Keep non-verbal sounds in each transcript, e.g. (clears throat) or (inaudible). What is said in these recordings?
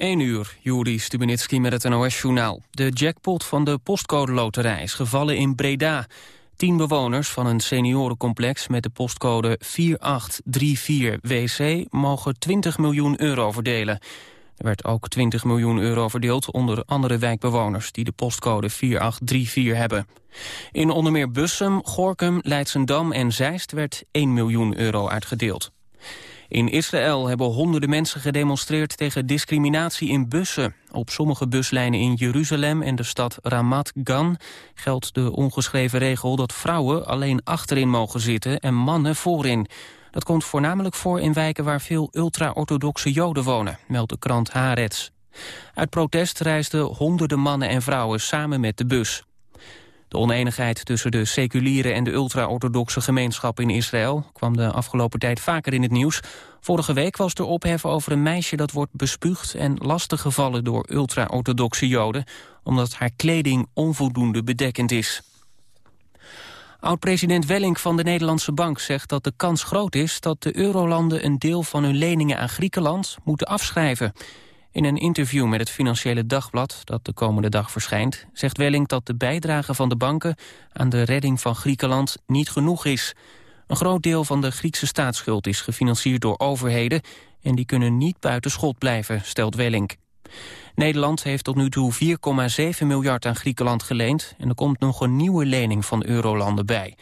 1 uur, Juri Stubenitski met het NOS-journaal. De jackpot van de postcode loterij is gevallen in Breda. Tien bewoners van een seniorencomplex met de postcode 4834WC... mogen 20 miljoen euro verdelen. Er werd ook 20 miljoen euro verdeeld onder andere wijkbewoners... die de postcode 4834 hebben. In onder meer Bussum, Gorkum, Leidsendam en Zeist werd 1 miljoen euro uitgedeeld. In Israël hebben honderden mensen gedemonstreerd tegen discriminatie in bussen. Op sommige buslijnen in Jeruzalem en de stad Ramat Gan geldt de ongeschreven regel dat vrouwen alleen achterin mogen zitten en mannen voorin. Dat komt voornamelijk voor in wijken waar veel ultra-orthodoxe joden wonen, meldt de krant Haaretz. Uit protest reisden honderden mannen en vrouwen samen met de bus. De oneenigheid tussen de seculiere en de ultra-orthodoxe gemeenschap in Israël kwam de afgelopen tijd vaker in het nieuws. Vorige week was er ophef over een meisje dat wordt bespuugd en lastiggevallen door ultra-orthodoxe joden, omdat haar kleding onvoldoende bedekkend is. Oud-president Wellink van de Nederlandse Bank zegt dat de kans groot is dat de eurolanden een deel van hun leningen aan Griekenland moeten afschrijven. In een interview met het Financiële Dagblad, dat de komende dag verschijnt... zegt Welling dat de bijdrage van de banken aan de redding van Griekenland niet genoeg is. Een groot deel van de Griekse staatsschuld is gefinancierd door overheden... en die kunnen niet buiten schot blijven, stelt Welling. Nederland heeft tot nu toe 4,7 miljard aan Griekenland geleend... en er komt nog een nieuwe lening van eurolanden bij.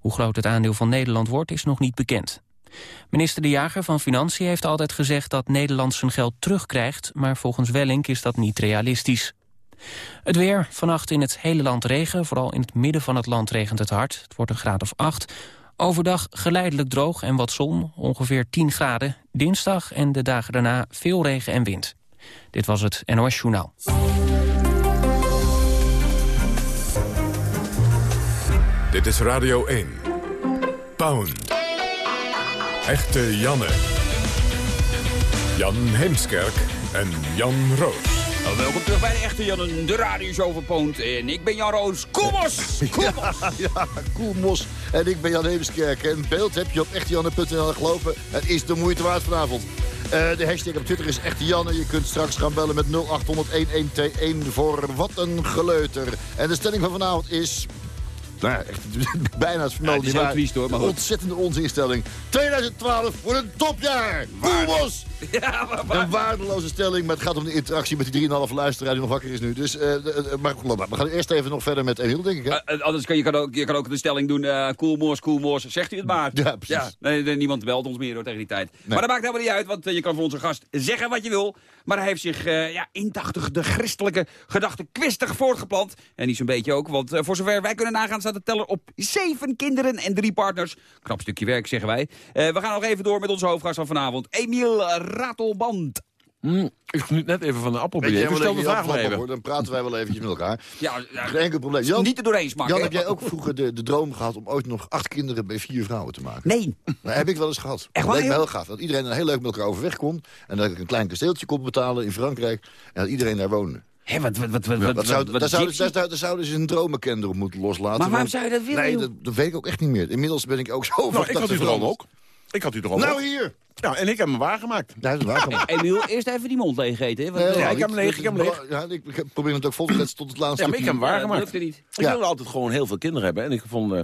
Hoe groot het aandeel van Nederland wordt, is nog niet bekend. Minister De Jager van Financiën heeft altijd gezegd dat Nederland zijn geld terugkrijgt, maar volgens Wellink is dat niet realistisch. Het weer, vannacht in het hele land regen, vooral in het midden van het land regent het hard. Het wordt een graad of 8. Overdag geleidelijk droog en wat zon, ongeveer 10 graden. Dinsdag en de dagen daarna veel regen en wind. Dit was het NOS Journaal. Dit is Radio 1. Pound. Echte Janne. Jan Heemskerk en Jan Roos. Nou, welkom terug bij de Echte Janne, de radioshow van Poont. En ik ben Jan Roos. Koelmos! Koelmos! Ja, (laughs) Koelmos. En ik ben Jan Heemskerk. En beeld heb je op echtejanne.nl gelopen. Het is de moeite waard vanavond. Uh, de hashtag op Twitter is Echte Janne. Je kunt straks gaan bellen met 0800-1121 voor wat een geleuter. En de stelling van vanavond is... Nou ja, echt, (laughs) bijna het vermelden. Ja, het is heel triest hoor, maar. Ontzettende onzinstelling. 2012 wordt een topjaar. Koelmos! (laughs) Ja, maar. Een waardeloze stelling, maar het gaat om de interactie met die 3,5 luisteraar die nog wakker is nu. Dus, uh, maar we gaan eerst even nog verder met Emiel, denk ik. Hè? Uh, anders kan je, kan ook, je kan ook de stelling doen, uh, cool moors, cool moors, zegt u het maar. Ja, precies. Ja, nee, nee, niemand belt ons meer hoor, tegen die tijd. Nee. Maar dat maakt helemaal niet uit, want je kan voor onze gast zeggen wat je wil. Maar hij heeft zich ja, indachtig de christelijke gedachte kwistig voortgeplant. En niet zo'n beetje ook, want voor zover wij kunnen nagaan staat de teller op zeven kinderen en drie partners. Knap stukje werk, zeggen wij. we gaan nog even door met onze hoofdgast van vanavond, Emiel Ratelband. Mm, ik geniet net even van de appelbiljet. Stel de vraag maar even. Dan praten wij wel eventjes met elkaar. Ja, ja Geen enkel probleem. Jan, niet te doorheen smaken. Jan, heb jij ook vroeger de, de droom gehad om ooit nog acht kinderen bij vier vrouwen te maken? Nee. Dat heb ik wel eens gehad. Echt dat leek me heel gaaf. Dat iedereen er heel leuk met elkaar overweg kon. En dat ik een klein kasteeltje kon betalen in Frankrijk. En dat iedereen daar woonde. Hé, wat, wat, wat, wat, Dat wat, zou, wat daar, zouden, gypsy? daar, daar zouden ze een dromenkender op moeten loslaten. Maar waarom want- zou je dat willen, Nee, dat, dat weet ik ook echt niet meer. Inmiddels ben ik ook zo Nou, ik had die droom ook. Ik had die droom Nou ook. hier! Ja, en ik heb hem waargemaakt. Ja, dat is waar. gemaakt. Emiel, eerst even die mond leeg eten. Hè? want, Nee, eh, Ja, nou, ik heb hem leeg, ik heb hem leeg. Ja, ik, ik probeer het ook vol te zetten tot het laatste. Ja, maar ik heb hem dat waargemaakt. lukte niet. Ik wilde altijd gewoon heel veel kinderen hebben. En ik vond, eh,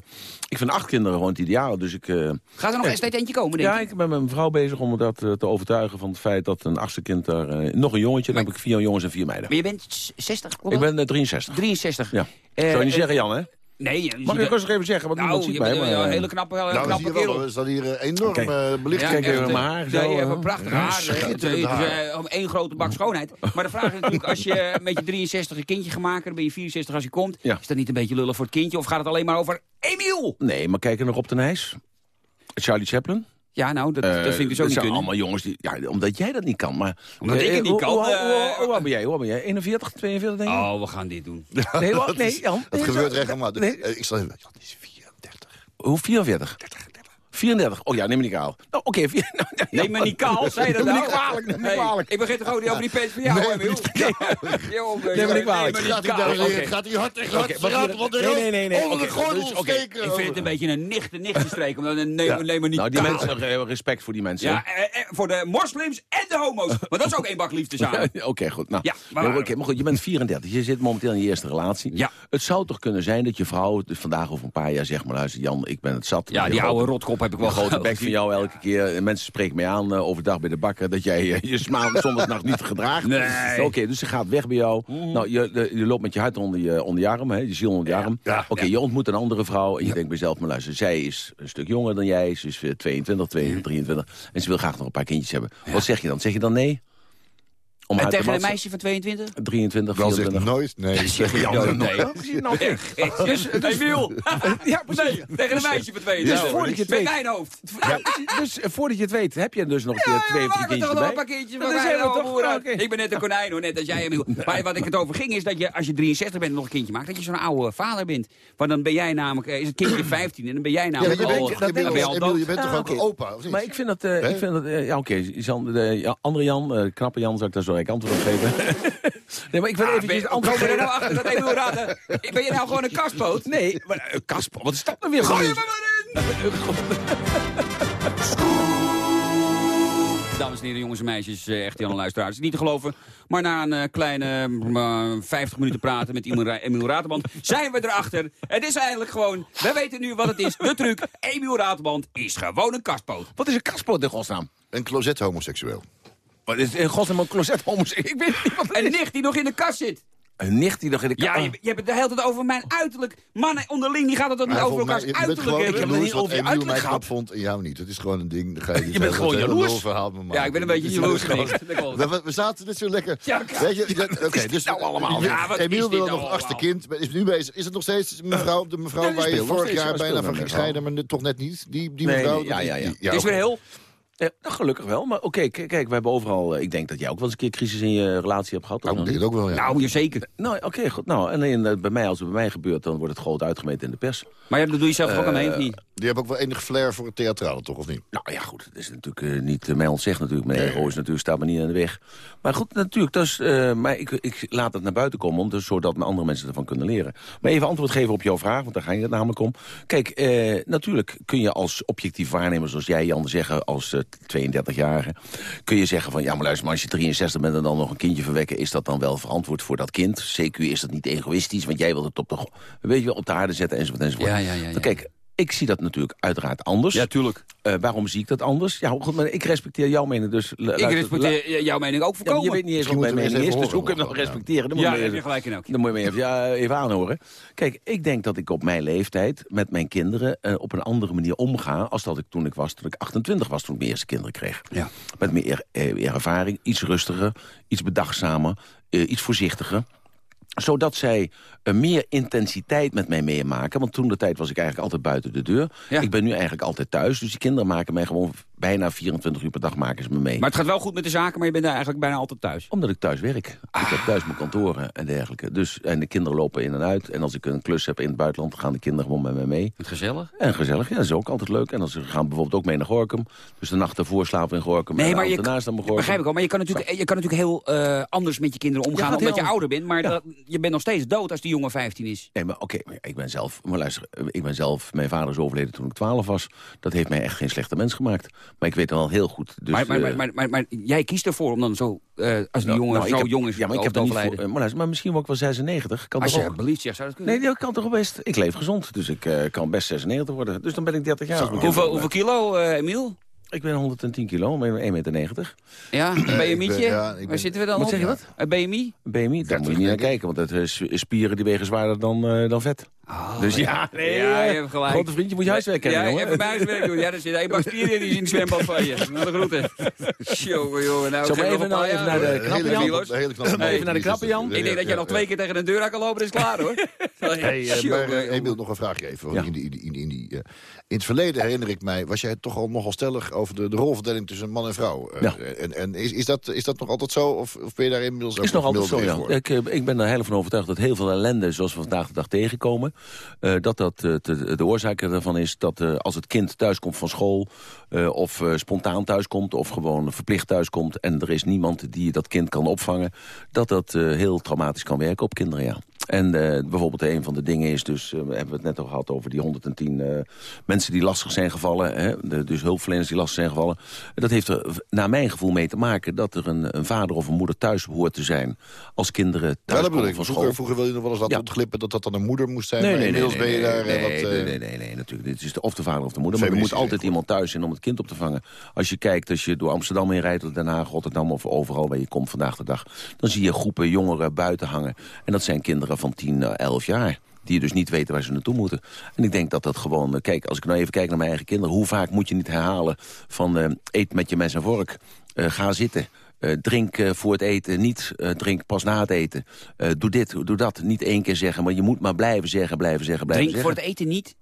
ik vind acht kinderen gewoon het ideaal. Dus ik, eh, Gaat er nog een steeds eentje komen, denk ja, ik? ik ben met mijn vrouw bezig om dat te overtuigen van het feit dat een achtste kind daar... nog een jongetje, dan heb ik vier jongens en vier meiden. Maar je bent s- 60, klopt Ik ben eh, 63. 63. Ja. Zou je niet zeggen, Jan, hè? Nee. je- Mag je- ik rustig even zeggen, want Nou, niemand ziet je mij. bent maar, een eh, hele knappe, hele Nou, we knappe kerel. er staat hier eh, enorm Kijk. eh, belichting. Kijk even mijn eh, haar Ja, zo, je hebt een eh. prachtig Ja, haar. haar. eh, om één grote bak schoonheid. Maar de vraag is natuurlijk, als je (laughs) met je 63 een kindje gaat maken... dan ben je 64 als je komt. Ja. Is dat niet een beetje lullig voor het kindje? Of gaat het alleen maar over Emiel? Nee, maar kijk er nog op de Nijs. Charlie Chaplin. Ja, nou, dat, dat Eh, vind ik dus ook dat niet zijn kunnen. allemaal jongens die... Ja, omdat jij dat niet kan, maar... Omdat ik Eh, het niet hoe- kan, Hoe, eh, oud ben jij? Hoe oud ben jij? 41, 42 denk ik? Oh, we gaan dit doen. (laughs) Nee, wat? nee, Jan. Dat gebeurt regelmatig. Eh, Ik zal even... Jan is 34. Hoe, 44? 30, 30. 34. Oh ja, neem me niet kaal. Nou, oké. (laughs) nou, nou, ja, Neem me niet kaal, zei je dat Neem me nou? niet kwalijk, neem me niet Hey, kwalijk. Ik begin toch ook niet over die pens van jou, hè? Jongen, Neem me niet kwalijk. gaat Oké. het gaat hard tegen hard. Van de nee, nee, nee, onder de gordel dus, steken. Ik vind het een beetje een nichte nichtje streek, omdat neem, me niet Nou, die mensen, eh, respect voor die mensen. Ja, eh, eh, voor de moslims en de homo's. Maar dat is ook één bak liefde samen. (laughs) Oké, goed. Nou, maar- goed, je bent 34. Je zit momenteel in je eerste relatie. Ja. Het zou toch kunnen zijn dat je vrouw vandaag over een paar jaar zegt... maar luister Jan, ik ben het zat. Ja, die oude rotkop heb ik wel Een grote bek van jou elke keer. En mensen spreken mij aan eh, overdag bij de bakker... dat jij eh, je smaal (laughs) zondagsnacht niet gedraagt. Nee. Oké, dus ze gaat weg bij jou. Nou, je, de- je loopt met je hart onder je, onder je arm, hè, je ziel onder je arm. ja, Oké, je ontmoet een andere vrouw en je denkt bij jezelf... maar luister, zij is een stuk jonger dan jij. Ze is eh, 22, 22, 23. En ze wil graag nog een paar kindjes hebben. Wat zeg je dan? Zeg je dan nee? Om En tegen een meisje van 22? 23, Dan zegt 24. nooit nee. Zeg je Ja, nooit nee. nou. Dus, dus Wiel. (laughs) Ja, precies. Nee, tegen een meisje van 22. Dus voordat je het Met weet- mijn hoofd. Ja, dus eh, voordat je het weet, heb je dus nog Ja, eh, twee of drie kindjes toch nog een erbij. paar kindjes. Dat toch? Ik ben net een konijn hoor, net als jij. Maar wat ik het over ging is dat je als je 63 bent en nog een kindje maakt, dat je zo'n oude vader bent. Want dan ben jij namelijk, eh, is het kindje 15 en dan ben jij Ja, namelijk je al, ben Emiel, je al je bent toch Ah, ook een opa? Maar ik vind dat, eh, Hè? ik vind dat ja oké, Jan, de ja, andere Jan, eh, knappe Jan, zou ik daar zo ik antwoord op geven. (laughs) nee, maar ik wil Ah, even ben het je, antwoord geven. nou achter dat Emiel raden? Ben je nou gewoon een kastpoot? Nee, maar eh, Kasper, wat is dat nou weer Gooi je me maar in! (laughs) Dames en heren, jongens en meisjes, eh, echt Jan luisteraars. Het is niet te geloven, maar na een eh, kleine eh, 50 minuten praten met Emiel Ra- Emiel Raterband... zijn we erachter. Het is eigenlijk gewoon, we weten nu wat het is. De truc, Emiel Raterband is gewoon een kastpoot. Wat is een kaspoot in godsnaam? Een closet homoseksueel. Wat is in godsnaam een closet homo's? Ik weet niet wat het Een nicht die nog in de kast zit. Een nicht die nog in de Ja, kast... je, je hebt het de hele tijd over mijn uiterlijk. Mannen onderling, die gaat het dan niet over elkaars bent uiterlijk gewoon hebben. heb het niet over je Emiel mij uiterlijk gehad. vond en jou niet. Dat is gewoon een ding. Dan ga je, (laughs) Je bent gewoon jaloers. verhaal me Ja, ik ben een beetje (laughs) jaloers geweest. (laughs) We, we zaten net zo lekker. Ja. Weet je, dat- oké, dus nou allemaal? Ja, wat Emiel wil nou nog een achtste kind. Is nu bezig. Is het nog steeds mevrouw, de mevrouw Ja, waar je vorig jaar Ja, bijna van ging scheiden, maar toch net niet? Die, mevrouw? ja, ja, ja. Het is weer heel... Ja, nou, gelukkig wel. Maar oké, kijk, we hebben overal... eh, ik denk dat jij ook wel eens een keer crisis in je relatie hebt gehad. Nou, ik denk het ook wel, ja. Nou, jazeker. Nou, oké, goed. Nou, en in, eh, bij mij, als het bij mij gebeurt, dan wordt het groot uitgemeten in de pers. Maar ja, dat doe je zelf ook aan mee, of niet? Die hebben ook wel enig flair voor het theatrale, toch, of niet? Nou ja, goed, het is natuurlijk eh, niet uh, mij ontzegd natuurlijk. Mijn ego is natuurlijk, staat me niet aan de weg. Maar goed, natuurlijk, dus, eh, maar ik, ik laat het naar buiten komen... Om, dus, zodat mijn andere mensen ervan kunnen leren. Maar even antwoord geven op jouw vraag, want daar ging het namelijk om. Kijk, eh, natuurlijk kun je als objectief waarnemer, zoals jij, Jan, zeggen... als eh, 32-jarige, kun je zeggen van... ja, maar luister, maar als je 63 bent en dan nog een kindje verwekken... is dat dan wel verantwoord voor dat kind? CQ is dat niet egoïstisch, want jij wilt het op de, weet je, wel, op de aarde zetten, enzovoort, enzovoort. Ja, ja, ja, ja. Kijk, ik zie dat natuurlijk uiteraard anders. Ja, tuurlijk. Eh, waarom zie ik dat anders? Ja, goed, maar ik respecteer jouw mening, dus... Ik respecteer jouw mening ook Ja, voorkomen. je weet niet eens wat mijn mening is, dus hoe kun je horen. respecteren? Dan moet Ja, je daar me heb je even- gelijk in ook. dan moet je me even, ja, even aanhoren. Kijk, ik denk dat ik op mijn leeftijd met mijn kinderen eh, op een andere manier omga... als dat ik toen ik was, toen ik 28 was, toen ik mijn eerste kinderen kreeg. Ja. Met meer, eh, meer ervaring, iets rustiger, iets bedachtzamer, eh, iets voorzichtiger zodat zij eh, meer intensiteit met mij meemaken. Want toen de tijd was ik eigenlijk altijd buiten de deur. Ja. Ik ben nu eigenlijk altijd thuis. Dus die kinderen maken mij gewoon bijna 24 uur per dag maken ze me mee. Maar het gaat wel goed met de zaken, maar je bent daar eigenlijk bijna altijd thuis. Omdat ik thuis werk. Ik heb thuis mijn kantoren en dergelijke. Dus, en de kinderen lopen in en uit. En als ik een klus heb in het buitenland, dan gaan de kinderen gewoon met mij mee. Het gezellig. En gezellig, ja, dat is ook altijd leuk. En als ze gaan bijvoorbeeld ook mee naar Gorkum. Dus de nacht ervoor slapen we in Gorkum. Nee, maar je, avond ernaast dan bij begrijp ik Gorkum. al. Maar je kan natuurlijk, je kan natuurlijk heel eh, anders met je kinderen omgaan omdat je ouder bent. Maar dat, je bent nog steeds dood als die jongen 15 is. Nee, maar oké, ik ben zelf, maar luister, ik ben zelf, mijn vader is overleden toen ik 12 was. Dat heeft mij echt geen slechte mens gemaakt. Maar ik weet wel heel goed. Dus, maar, maar, maar, eh, maar, maar, maar jij kiest ervoor om dan zo, eh, als die nou, jongen nou, zo heb- jong is, Ja, maar ik heb niet voor, eh, maar, luister, maar misschien word ik wel 96. Kan Als toch je ook? belieft zegt, zou dat kunnen. Nee, dat kan toch wel best. Ik leef gezond, dus ik eh, kan best 96 worden. Dus dan ben ik 30 jaar. hoeveel, hoeveel kilo, eh, Emiel? Ik ben 110 kilo, maar 1,90 meter. Ja, een BMI'tje? ja, ik Waar ben- zitten we dan Wat op? zeg je wat? Een BMI? BMI, daar moet je niet naar kijken, want is spieren die wegen zwaarder dan, eh, dan vet. Dus ja, (laughs) nee, ja, je eh, hebt gelijk. grote vriendje moet je huiswerk hebben, Ja, jongen. even huiswerk doen. Ja, er zit één in die is in het zwembad van je. (laughs) Naar de groeten. Jongen, jongen. Nou, geef even, nou, even naar de knappe Hele Jan. hele. Even naar de knappe Jan. Ik denk dat jij nog twee keer tegen een deur aan kan lopen, is klaar hoor. (laughs) Hey, eh, Jongen, maar. Emiel, nog een vraagje even. Ja. In die, in die, in die. In het verleden herinner ik mij, was jij toch al nogal stellig over de, de rolverdeling tussen man en vrouw. Eh, Ja. En, en is, is, dat, is dat nog altijd zo? Of, of ben je daar inmiddels ook is nog altijd zo, ja. Ik, ik ben er heel van overtuigd dat heel veel ellende, zoals we vandaag de dag tegenkomen... eh, dat dat eh, de, de oorzaak ervan is dat eh, als het kind thuiskomt van school... of spontaan thuiskomt of gewoon verplicht thuiskomt... en er is niemand die dat kind kan opvangen... dat dat heel traumatisch kan werken op kinderen, ja. En bijvoorbeeld een van de dingen is dus, eh, hebben we het net al gehad over die 110 eh, mensen die lastig zijn gevallen. Hè, de, dus hulpverleners die lastig zijn gevallen. Dat heeft er naar mijn gevoel mee te maken dat er een, een vader of een moeder thuis behoort te zijn. Als kinderen Ja, thuis dat bedoel komen ik. van school. Vroeger, vroeger wil je nog wel eens laten Ja. ontglippen dat dat dan een moeder moest zijn. Nee, nee, nee, inmiddels nee, ben je nee, daar eh, nee, wat... nee, eh, nee, nee, nee, natuurlijk. Dit is de, of de vader of de moeder. Maar er moet altijd iemand thuis zijn om het kind op te vangen. Als je kijkt, als je door Amsterdam heen rijdt... of Den Haag, Rotterdam of overal waar je komt vandaag de dag... dan zie je groepen jongeren buiten hangen. En dat zijn kinderen van 10, eh, 11 jaar die dus niet weten waar ze naartoe moeten. En ik denk dat dat gewoon... eh, Kijk, als ik nou even kijk naar mijn eigen kinderen... hoe vaak moet je niet herhalen van eh, eet met je mes en vork. Eh, ga zitten. Eh, drink eh, voor het eten, niet eh, drink pas na het eten. Eh, doe dit, doe dat. Niet één keer zeggen, maar je moet maar blijven zeggen, blijven zeggen, blijven Drink voor zeggen. het eten niet.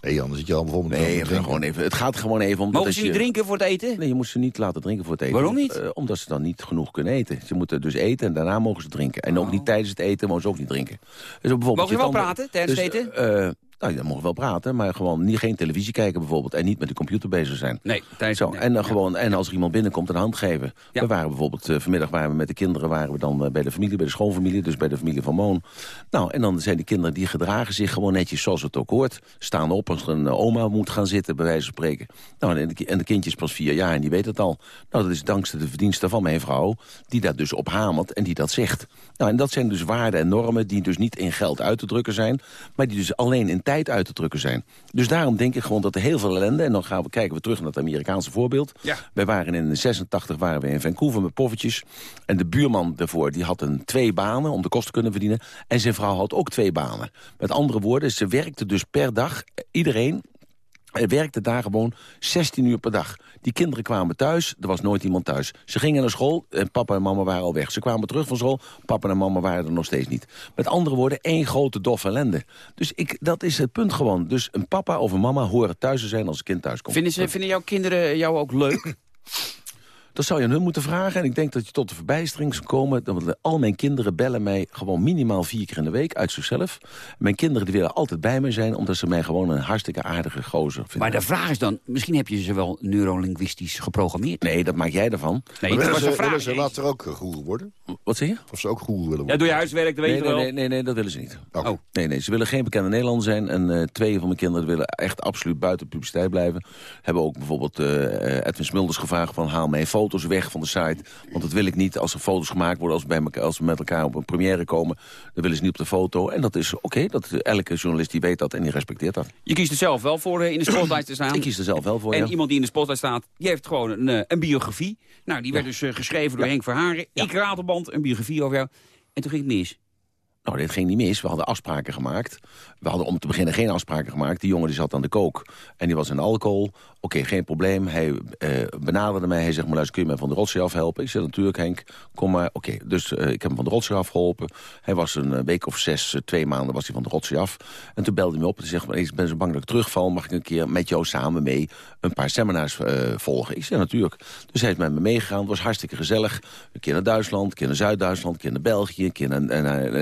Nee, anders zit je al bijvoorbeeld... Nee, met even, drinken. gewoon even, het gaat gewoon even om... dat Mogen als ze niet je- drinken voor het eten? Nee, je moet ze niet laten drinken voor het eten. Waarom niet? Eh, omdat ze dan niet genoeg kunnen eten. Ze moeten dus eten en daarna mogen ze drinken. En ook Oh. niet tijdens het eten mogen ze ook niet drinken. Dus bijvoorbeeld Mogen je wel praten tijdens het dus, eten? eh, nou, dan mogen we wel praten, maar gewoon niet, geen televisie kijken bijvoorbeeld. En niet met de computer bezig zijn. Nee, tijdens Zo, nee. en, dan Ja. gewoon, en als er iemand binnenkomt, een hand geven. Ja. We waren bijvoorbeeld, eh, vanmiddag waren we met de kinderen waren we dan eh, bij de familie, bij de schoonfamilie, dus bij de familie van Moon. Nou, en dan zijn de kinderen, die gedragen zich gewoon netjes zoals het ook hoort. Staan op als een eh, oma moet gaan zitten, bij wijze van spreken. Nou, en de, en de kindje is pas vier jaar en die weet het al. Nou, dat is dankzij de verdiensten van mijn vrouw, die dat dus op hamert en die dat zegt. Nou, en dat zijn dus waarden en normen die dus niet in geld uit te drukken zijn, maar die dus alleen in tijd uit te drukken zijn. Dus daarom denk ik gewoon dat er heel veel ellende, en dan gaan we kijken we terug naar het Amerikaanse voorbeeld. Ja. Wij waren in 86 waren we in Vancouver met poffertjes. En de buurman daarvoor die had een twee banen om de kosten te kunnen verdienen. En zijn vrouw had ook twee banen. Met andere woorden, ze werkte dus per dag, iedereen eh, werkte daar gewoon 16 uur per dag. Die kinderen kwamen thuis, er was nooit iemand thuis. Ze gingen naar school en papa en mama waren al weg. Ze kwamen terug van school, papa en mama waren er nog steeds niet. Met andere woorden, één grote doffe ellende. Dus ik, dat is het punt gewoon. Dus een papa of een mama horen thuis te zijn als een kind thuis komt. Vinden, ze, vinden jouw kinderen jou ook leuk? (coughs) Dat zou je aan hun moeten vragen. En ik denk dat je tot de verbijstering zou komen. Want al mijn kinderen bellen mij gewoon minimaal vier keer in de week uit zichzelf. Mijn kinderen die willen altijd bij me zijn... omdat ze mij gewoon een hartstikke aardige gozer vinden. maar de vraag is dan, misschien heb je ze wel neurolinguistisch geprogrammeerd. Nee, dat maak jij ervan. Nee, Maar dat willen was ze, een vraag. willen ze later ook eh, goeroe worden? Wat zeg je? Of ze ook goeroe willen Ja, worden? doe je huiswerk, dat weet Nee, je nee, wel. nee, nee, nee, dat willen ze niet. Oké. Oh. Nee, nee, ze willen geen bekende Nederlander zijn. En eh, twee van mijn kinderen willen echt absoluut buiten publiciteit blijven. Hebben ook bijvoorbeeld eh, Edwin Smulders gevraagd van... haal mijn foto's weg van de site. Want dat wil ik niet als er foto's gemaakt worden... als we, bij elkaar, als we met elkaar op een première komen. Dan willen ze niet op de foto. En dat is oké. dat elke journalist die weet dat en die respecteert dat. Je kiest er zelf wel voor eh, in de spotlight te staan. Ik kies er zelf wel voor, En ja. iemand die in de spotlight staat, die heeft gewoon een, eh, een biografie. Nou, die werd dus eh, geschreven door Henk Verharen. Ik Ratelband, een biografie over jou. En toen ging het mis. Nou, dit ging niet mis. We hadden afspraken gemaakt. We hadden om te beginnen geen afspraken gemaakt. Die jongen die zat aan de kook en die was in alcohol. Oké, geen probleem. Hij eh, benaderde mij. Hij zegt, maar kun je mij van de rotzooi afhelpen? Ik zei, natuurlijk Henk, kom maar. Oké, dus eh, ik heb hem van de rotzooi afgeholpen. Hij was een eh, week of zes, eh, twee maanden was hij van de rotzooi af. En toen belde hij me op en zegt, maar ik ben zo bang dat ik terugval. Mag ik een keer met jou samen mee een paar seminars volgen? Ik zei, natuurlijk. Dus hij is met me meegegaan. Het was hartstikke gezellig. Een keer naar Duitsland, een keer naar Zuid-Duitsland, een keer naar België, een keer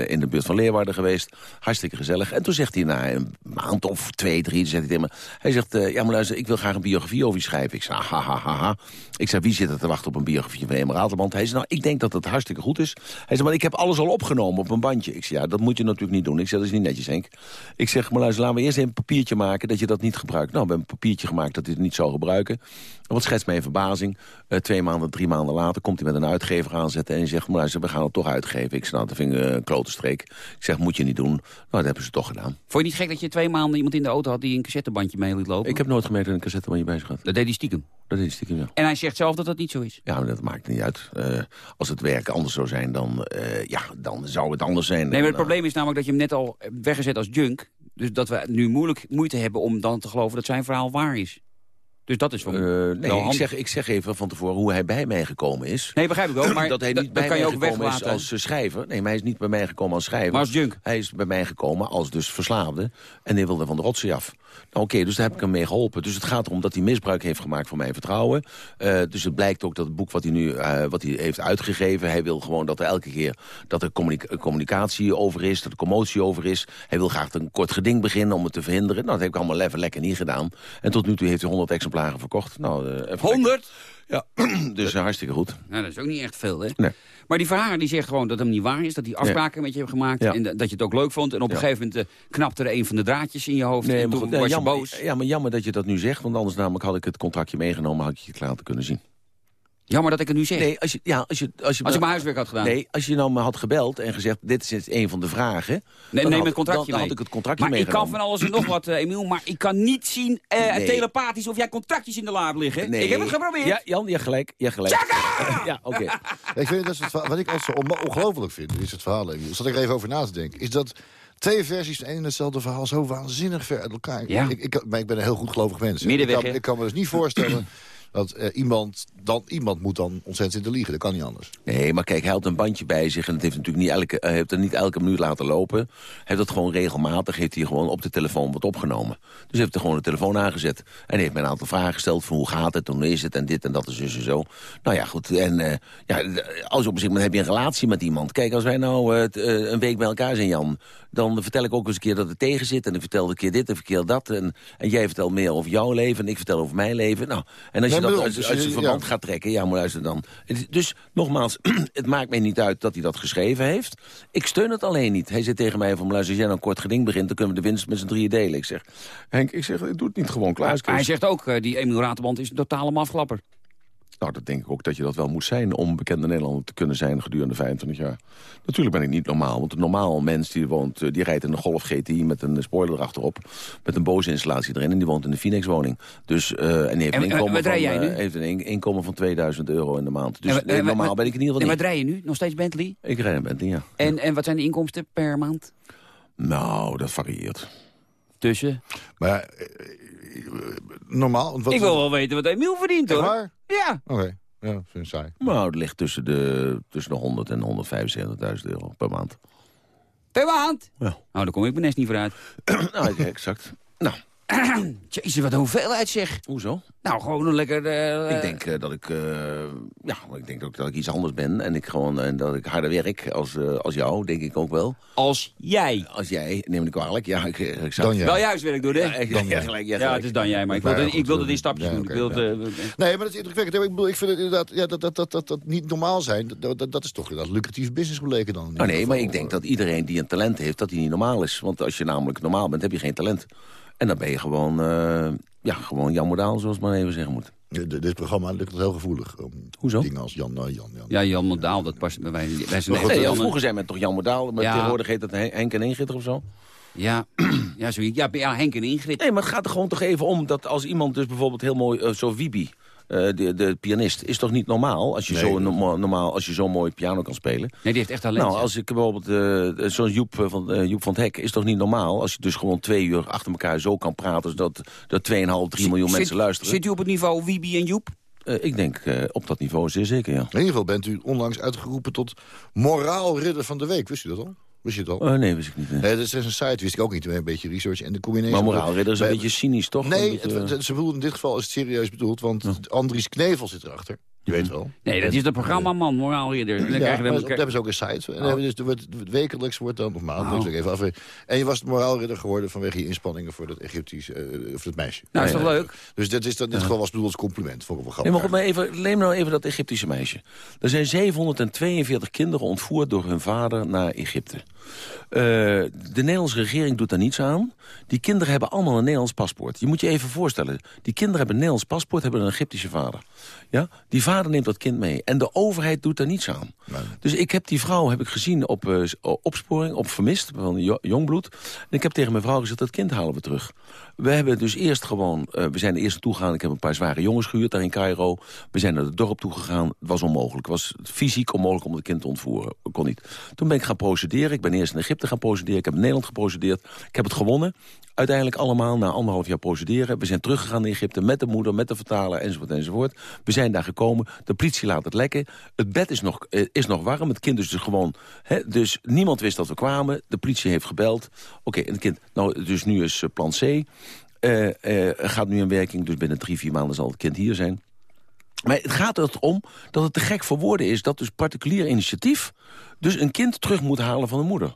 in de van Leeuwarden geweest. Hartstikke gezellig. En toen zegt hij na een maand of twee, drie, zegt hij tegen me, hij zegt, eh, ja maar luister, ik wil graag een biografie over je schrijven. Ik zei, ha, ha, ha, ha. Ik zei, wie zit er te wachten op een biografie van Emma Ratelband? Hij zei, nou, ik denk dat het hartstikke goed is. Hij zei, maar ik heb alles al opgenomen op een bandje. Ik zei, ja, dat moet je natuurlijk niet doen. Ik zei, dat is niet netjes, Henk. Ik zeg, maar luister, laten we eerst een papiertje maken dat je dat niet gebruikt. Nou, we hebben een papiertje gemaakt dat hij het niet zou gebruiken. En wat schetst mij in verbazing. Eh, twee maanden, drie maanden later komt hij met een uitgever aanzetten... en hij zegt, maar luister, we gaan het toch uitgeven. Ik zei, nou, dat vind ik een klote Ik zeg, moet je niet doen. Nou, dat hebben ze toch gedaan. Vond je niet gek dat je twee maanden iemand in de auto had die een cassettebandje mee liet lopen? Ik heb nooit gemerkt dat een cassette van je bezig had. Dat deed hij stiekem. Dat is stiekem, ja. En hij zegt zelf dat dat niet zo is. Ja, maar dat maakt niet uit. Eh, als het werk anders zou zijn, dan, eh, ja, dan zou het anders zijn. Nee, maar het eh, probleem is namelijk dat je hem net al weggezet als junk. Dus dat we nu moeilijk moeite hebben om dan te geloven dat zijn verhaal waar is. Dus dat is van, Eh, wel nee, ik zeg, ik zeg even van tevoren hoe hij bij mij gekomen is. Nee, begrijp ik wel, maar dat hij niet bij kan je mij ook gekomen is weglaten. als eh, schrijver. Nee, maar hij is niet bij mij gekomen als schrijver. Maar als junk. Hij is bij mij gekomen als dus verslaafde. En hij wilde van de rotzooi af. Nou oké, dus daar heb ik hem mee geholpen. Dus het gaat erom dat hij misbruik heeft gemaakt van mijn vertrouwen. Eh, dus het blijkt ook dat het boek wat hij nu eh, wat hij heeft uitgegeven... hij wil gewoon dat er elke keer dat er communica- communicatie over is... dat er commotie over is. Hij wil graag een kort geding beginnen om het te verhinderen. Nou, dat heb ik allemaal even lekker niet gedaan. En tot nu toe heeft hij 100 exemplaren verkocht. Nou, eh, even lekker. 100? Ja, (clears throat) dus eh, hartstikke goed. Nou, dat is ook niet echt veel, hè? Nee. Maar die Verhagen die zegt gewoon dat het hem niet waar is. Dat hij afspraken met je heeft gemaakt. Ja. En dat je het ook leuk vond. En op een gegeven moment eh, knapte er een van de draadjes in je hoofd. en toen goed, was je boos. Ja, maar jammer dat je dat nu zegt. Want anders namelijk had ik het contractje meegenomen... had ik je het later kunnen zien. Jammer dat ik het nu zeg. Nee, als je, ja, als je, als je, Als ik mijn huiswerk had gedaan. Nee, als je nou me had gebeld en gezegd... dit is een van de vragen... Nee, dan neem had, het contractje dan, had ik het contractje maar ik kan van alles en nog wat, eh, Emiel. Maar ik kan niet zien eh, Nee. telepathisch of jij contractjes in de laad liggen. Nee. Ik heb het geprobeerd. Ja, Jan, je hebt gelijk. Je gelijk. (laughs) ja, oké. Ik vind dat is het wat ik zo onmo- ongelooflijk vind, is het verhaal. Daar zat ik er even over na te denken. Is dat twee versies van één en hetzelfde verhaal zo waanzinnig ver uit elkaar. Ja. Ik, ik, maar ik ben een heel goed gelovig mens. kan, ik kan me dus niet voorstellen (clears throat) dat eh, iemand, dan, iemand moet dan ontzettend zitten liegen. Dat kan niet anders. Nee, maar kijk, hij had een bandje bij zich en het heeft natuurlijk niet elke, hij heeft het niet elke minuut laten lopen. Hij heeft dat gewoon regelmatig, heeft hij gewoon op de telefoon wat opgenomen. Dus hij heeft er gewoon de telefoon aangezet. En heeft mij een aantal vragen gesteld van hoe gaat het, hoe is het en dit en dat en zus en zo. Nou ja, goed. En eh, ja, als op een gegeven moment heb je een relatie met iemand. Kijk, als wij nou eh, t- eh, een week bij elkaar zijn, Jan, dan vertel ik ook eens een keer dat het tegen zit. En ik vertel een keer dit en een keer dat. En, en jij vertelt meer over jouw leven en ik vertel over mijn leven. Nou, en als je dat als, dus als je je- verband ja. gaat trekken, ja, maar luister dan. Het Dus nogmaals, (clears throat) het maakt mij niet uit dat hij dat geschreven heeft. Ik steun het alleen niet. Hij zit tegen mij van, luister, als jij nou een kort geding begint... dan kunnen we de winst met z'n drieën delen. Ik zeg, Henk, ik zeg, ik doe het niet gewoon klaar. Maar hij zegt ook, eh, die Emiel Raterband is een totale mafklapper. Nou, dat denk ik ook dat je dat wel moet zijn... om bekende Nederlander te kunnen zijn gedurende 25 jaar. Natuurlijk ben ik niet normaal, want een normaal mens die, woont, eh, die rijdt in een Golf GTI... met een spoiler erachterop, met een boze installatie erin... en die woont in de Phoenix-woning. Dus, eh, en die heeft En, een eh, inkomen wat van, rij jij eh, nu? heeft een in- inkomen van 2000 euro in de maand. Dus En wat- eh, en wat- normaal wat- ben ik in ieder En geval wat niet. rij je nu? Nog steeds Bentley? Ik rij een Bentley, ja. En, en wat zijn de inkomsten per maand? Nou, dat varieert. Tussen? Maar eh, eh, normaal... Wat, ik wil wel weten wat Emiel verdient, hoor. waar? Ja. Oké, ja, vind ik saai. Nou, het ligt tussen de, tussen de 100 en 175.000 euro per maand. Per maand? Ja. Nou, daar kom ik me nest niet vooruit. (clears throat) nou, ja, exact. Nou, (clears throat) Jezus, wat een hoeveelheid zeg. hoezo? Nou, gewoon een lekker... eh, ik denk eh, dat ik, eh, ja, ik denk ook dat ik iets anders ben. En ik gewoon, eh, dat ik harder werk als, als jou, denk ik ook wel. Als jij. Als jij, neem ik kwalijk. Ja, ik, ik Dan jij. Wel juist werk doen, hè? Ja, ik- Dan ja, jij. gelijk, ja, het is dan jij, maar ik wilde, ik wilde die stapjes ja, doen. ik wilde, Nee, maar dat is indrukwekkend. Ik bedoel, ik vind het inderdaad, ja, dat, dat, dat, dat, dat niet normaal zijn, dat, dat, dat is toch dat lucratief business gebleken dan. Oh, nee, maar ik denk dat iedereen die een talent heeft, dat hij niet normaal is. Want als je namelijk normaal bent, heb je geen talent. En dan ben je gewoon, eh, ja, gewoon Jan Modaal, zoals maar even zeggen moet. De- de- dit programma ligt het heel gevoelig. om Hoezo? Dingen als Jan, nou, Jan, Jan. ja, Jan Modaal, dat past bij wij. Wij zijn Nee, Jan- vroeger zijn men toch Jan Modaal, maar Ja. tegenwoordig heet dat Hen- Henk en Ingrid of zo. Ja, (clears throat) ja, zoiets. Ja, ja, Henk en Ingrid. Nee, maar het gaat er gewoon toch even om dat als iemand dus bijvoorbeeld heel mooi, eh, zo Wibi, eh, de, de pianist, is toch niet normaal als je, Nee. zo, norma- normaal als je zo mooi piano kan spelen. Nee, die heeft echt talent. Nou, ja. als ik bijvoorbeeld, eh, zo'n Joep, eh, van, eh, Joep van het Hek, is toch niet normaal als je dus gewoon twee uur achter elkaar zo kan praten, zodat, dat 2,5, 3 miljoen Zit- mensen luisteren. Zit u op het niveau Wiebe en Joep? Eh, ik denk eh, op dat niveau zeer zeker, ja. In ieder geval bent u onlangs uitgeroepen tot moraalridder van de week. Wist u dat al? Wist je het al? Eh, nee, wist ik niet. nee. Nee, dat is een site, wist ik ook niet. Een beetje research. En de combinatie... maar moraalridder is een beetje cynisch, toch? Nee, eh, het- ze bedoelen in dit geval is het serieus bedoeld. Want Andries Knevel zit erachter. Je weet wel. Nee, dat is de programmaman, moraalridder. En dan Ja, krijg je maar dan... dat hebben ze ook een site. En we dus, wordt, wekelijks wordt dan, of maandelijks, Oh. even af. En je was moraalridder geworden vanwege je inspanningen voor dat Egyptisch, eh voor het meisje. Nou, is toch leuk? Dus dat is dan dit geval was bedoeld als compliment. Vond ik wel Nee, maar goed, maar even, neem nou even dat Egyptische meisje. Er zijn 742 kinderen ontvoerd door hun vader naar Egypte. Eh, de Nederlandse regering doet daar niets aan. Die kinderen hebben allemaal een Nederlands paspoort. Je moet je even voorstellen. Die kinderen hebben een Nederlands paspoort, hebben een Egyptische vader. Ja? Die vader neemt dat kind mee. En de overheid doet daar niets aan. Dus ik heb die vrouw heb ik gezien op uh, opsporing, op vermist, van jongbloed. En ik heb tegen mijn vrouw gezegd, dat kind halen we terug. We hebben dus eerst gewoon, uh, we zijn er eerst naartoe gegaan. Ik heb een paar zware jongens gehuurd daar in Cairo. We zijn naar het dorp toe gegaan. Het was onmogelijk. Het was fysiek onmogelijk om het kind te ontvoeren. Ik kon niet. Toen ben ik gaan procederen. Ik ben eerst in Egypte gaan procederen. Ik heb in Nederland geprocedeerd. Ik heb het gewonnen. Uiteindelijk allemaal na anderhalf jaar procederen. We zijn teruggegaan in Egypte met de moeder, met de vertaler enzovoort enzovoort. We zijn daar gekomen. De politie laat het lekken. Het bed is nog, eh, is nog warm. Het kind is dus gewoon... Hè, dus niemand wist dat we kwamen. De politie heeft gebeld. Oké, en het kind... Nou, dus nu is eh, plan C. Uh, gaat nu in werking. Dus binnen drie, vier maanden zal het kind hier zijn. Maar het gaat erom dat het te gek voor woorden is... dat dus particulier initiatief dus een kind terug moet halen van de moeder.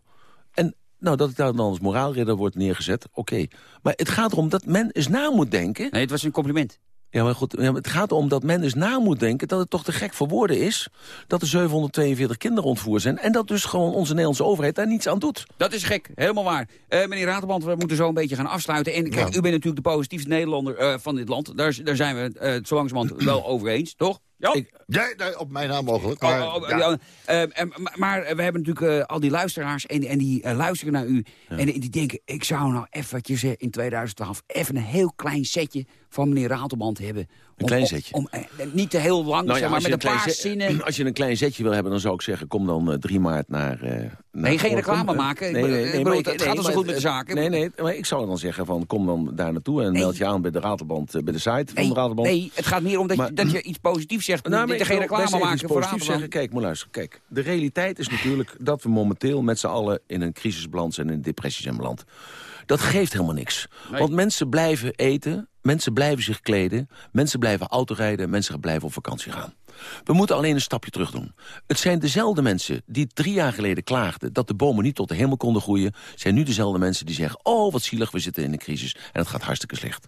En nou, dat het daar dan als moraalridder wordt neergezet, oké. Maar het gaat erom dat men eens na moet denken... Nee, het was een compliment. Ja, maar goed, het gaat erom dat men dus na moet denken... dat het toch te gek voor woorden is... dat er 742 kinderen ontvoerd zijn... en dat dus gewoon onze Nederlandse overheid daar niets aan doet. Dat is gek, helemaal waar. Uh, meneer Raterband, we moeten zo een beetje gaan afsluiten. En kijk, u bent natuurlijk de positiefste Nederlander uh, van dit land. Daar, daar zijn we uh, zo langzamerhand (clears throat) wel over eens, toch? Ja? Ik, nee, op mijn naam mogelijk. Maar, oh, oh, ja. uh, maar we hebben natuurlijk uh, al die luisteraars en, en die uh, luisteren naar u. Ja. En die denken, ik zou nou eventjes in 2012 even een heel klein setje van meneer Ratelband hebben. Een klein zetje? Om, niet te heel lang, nou ja, maar met een, paar zinnen. (clears throat) Als je een klein zetje wil hebben, dan zou ik zeggen, kom dan 3 maart naar... nee, geen reclame maken. Nee, nee, nee, nee, het gaat al zo goed met de zaken. Nee, nee, maar ik zou dan zeggen van, kom dan daar naartoe en meld je aan bij de Ratelband, bij de site van de Ratelband. Nee, het gaat meer om dat, je, dat je iets positiefs zegt. Nou, niet geen reclame maken voor zeggen, kijk, maar luister, kijk. De realiteit is natuurlijk dat we momenteel met z'n allen in een crisisbalans en in depressies zijn beland. Dat geeft helemaal niks. Want mensen blijven eten, mensen blijven zich kleden... mensen blijven autorijden, mensen blijven op vakantie gaan. We moeten alleen een stapje terug doen. Het zijn dezelfde mensen die drie jaar geleden klaagden... dat de bomen niet tot de hemel konden groeien... zijn nu dezelfde mensen die zeggen... oh, wat zielig, we zitten in een crisis en het gaat hartstikke slecht.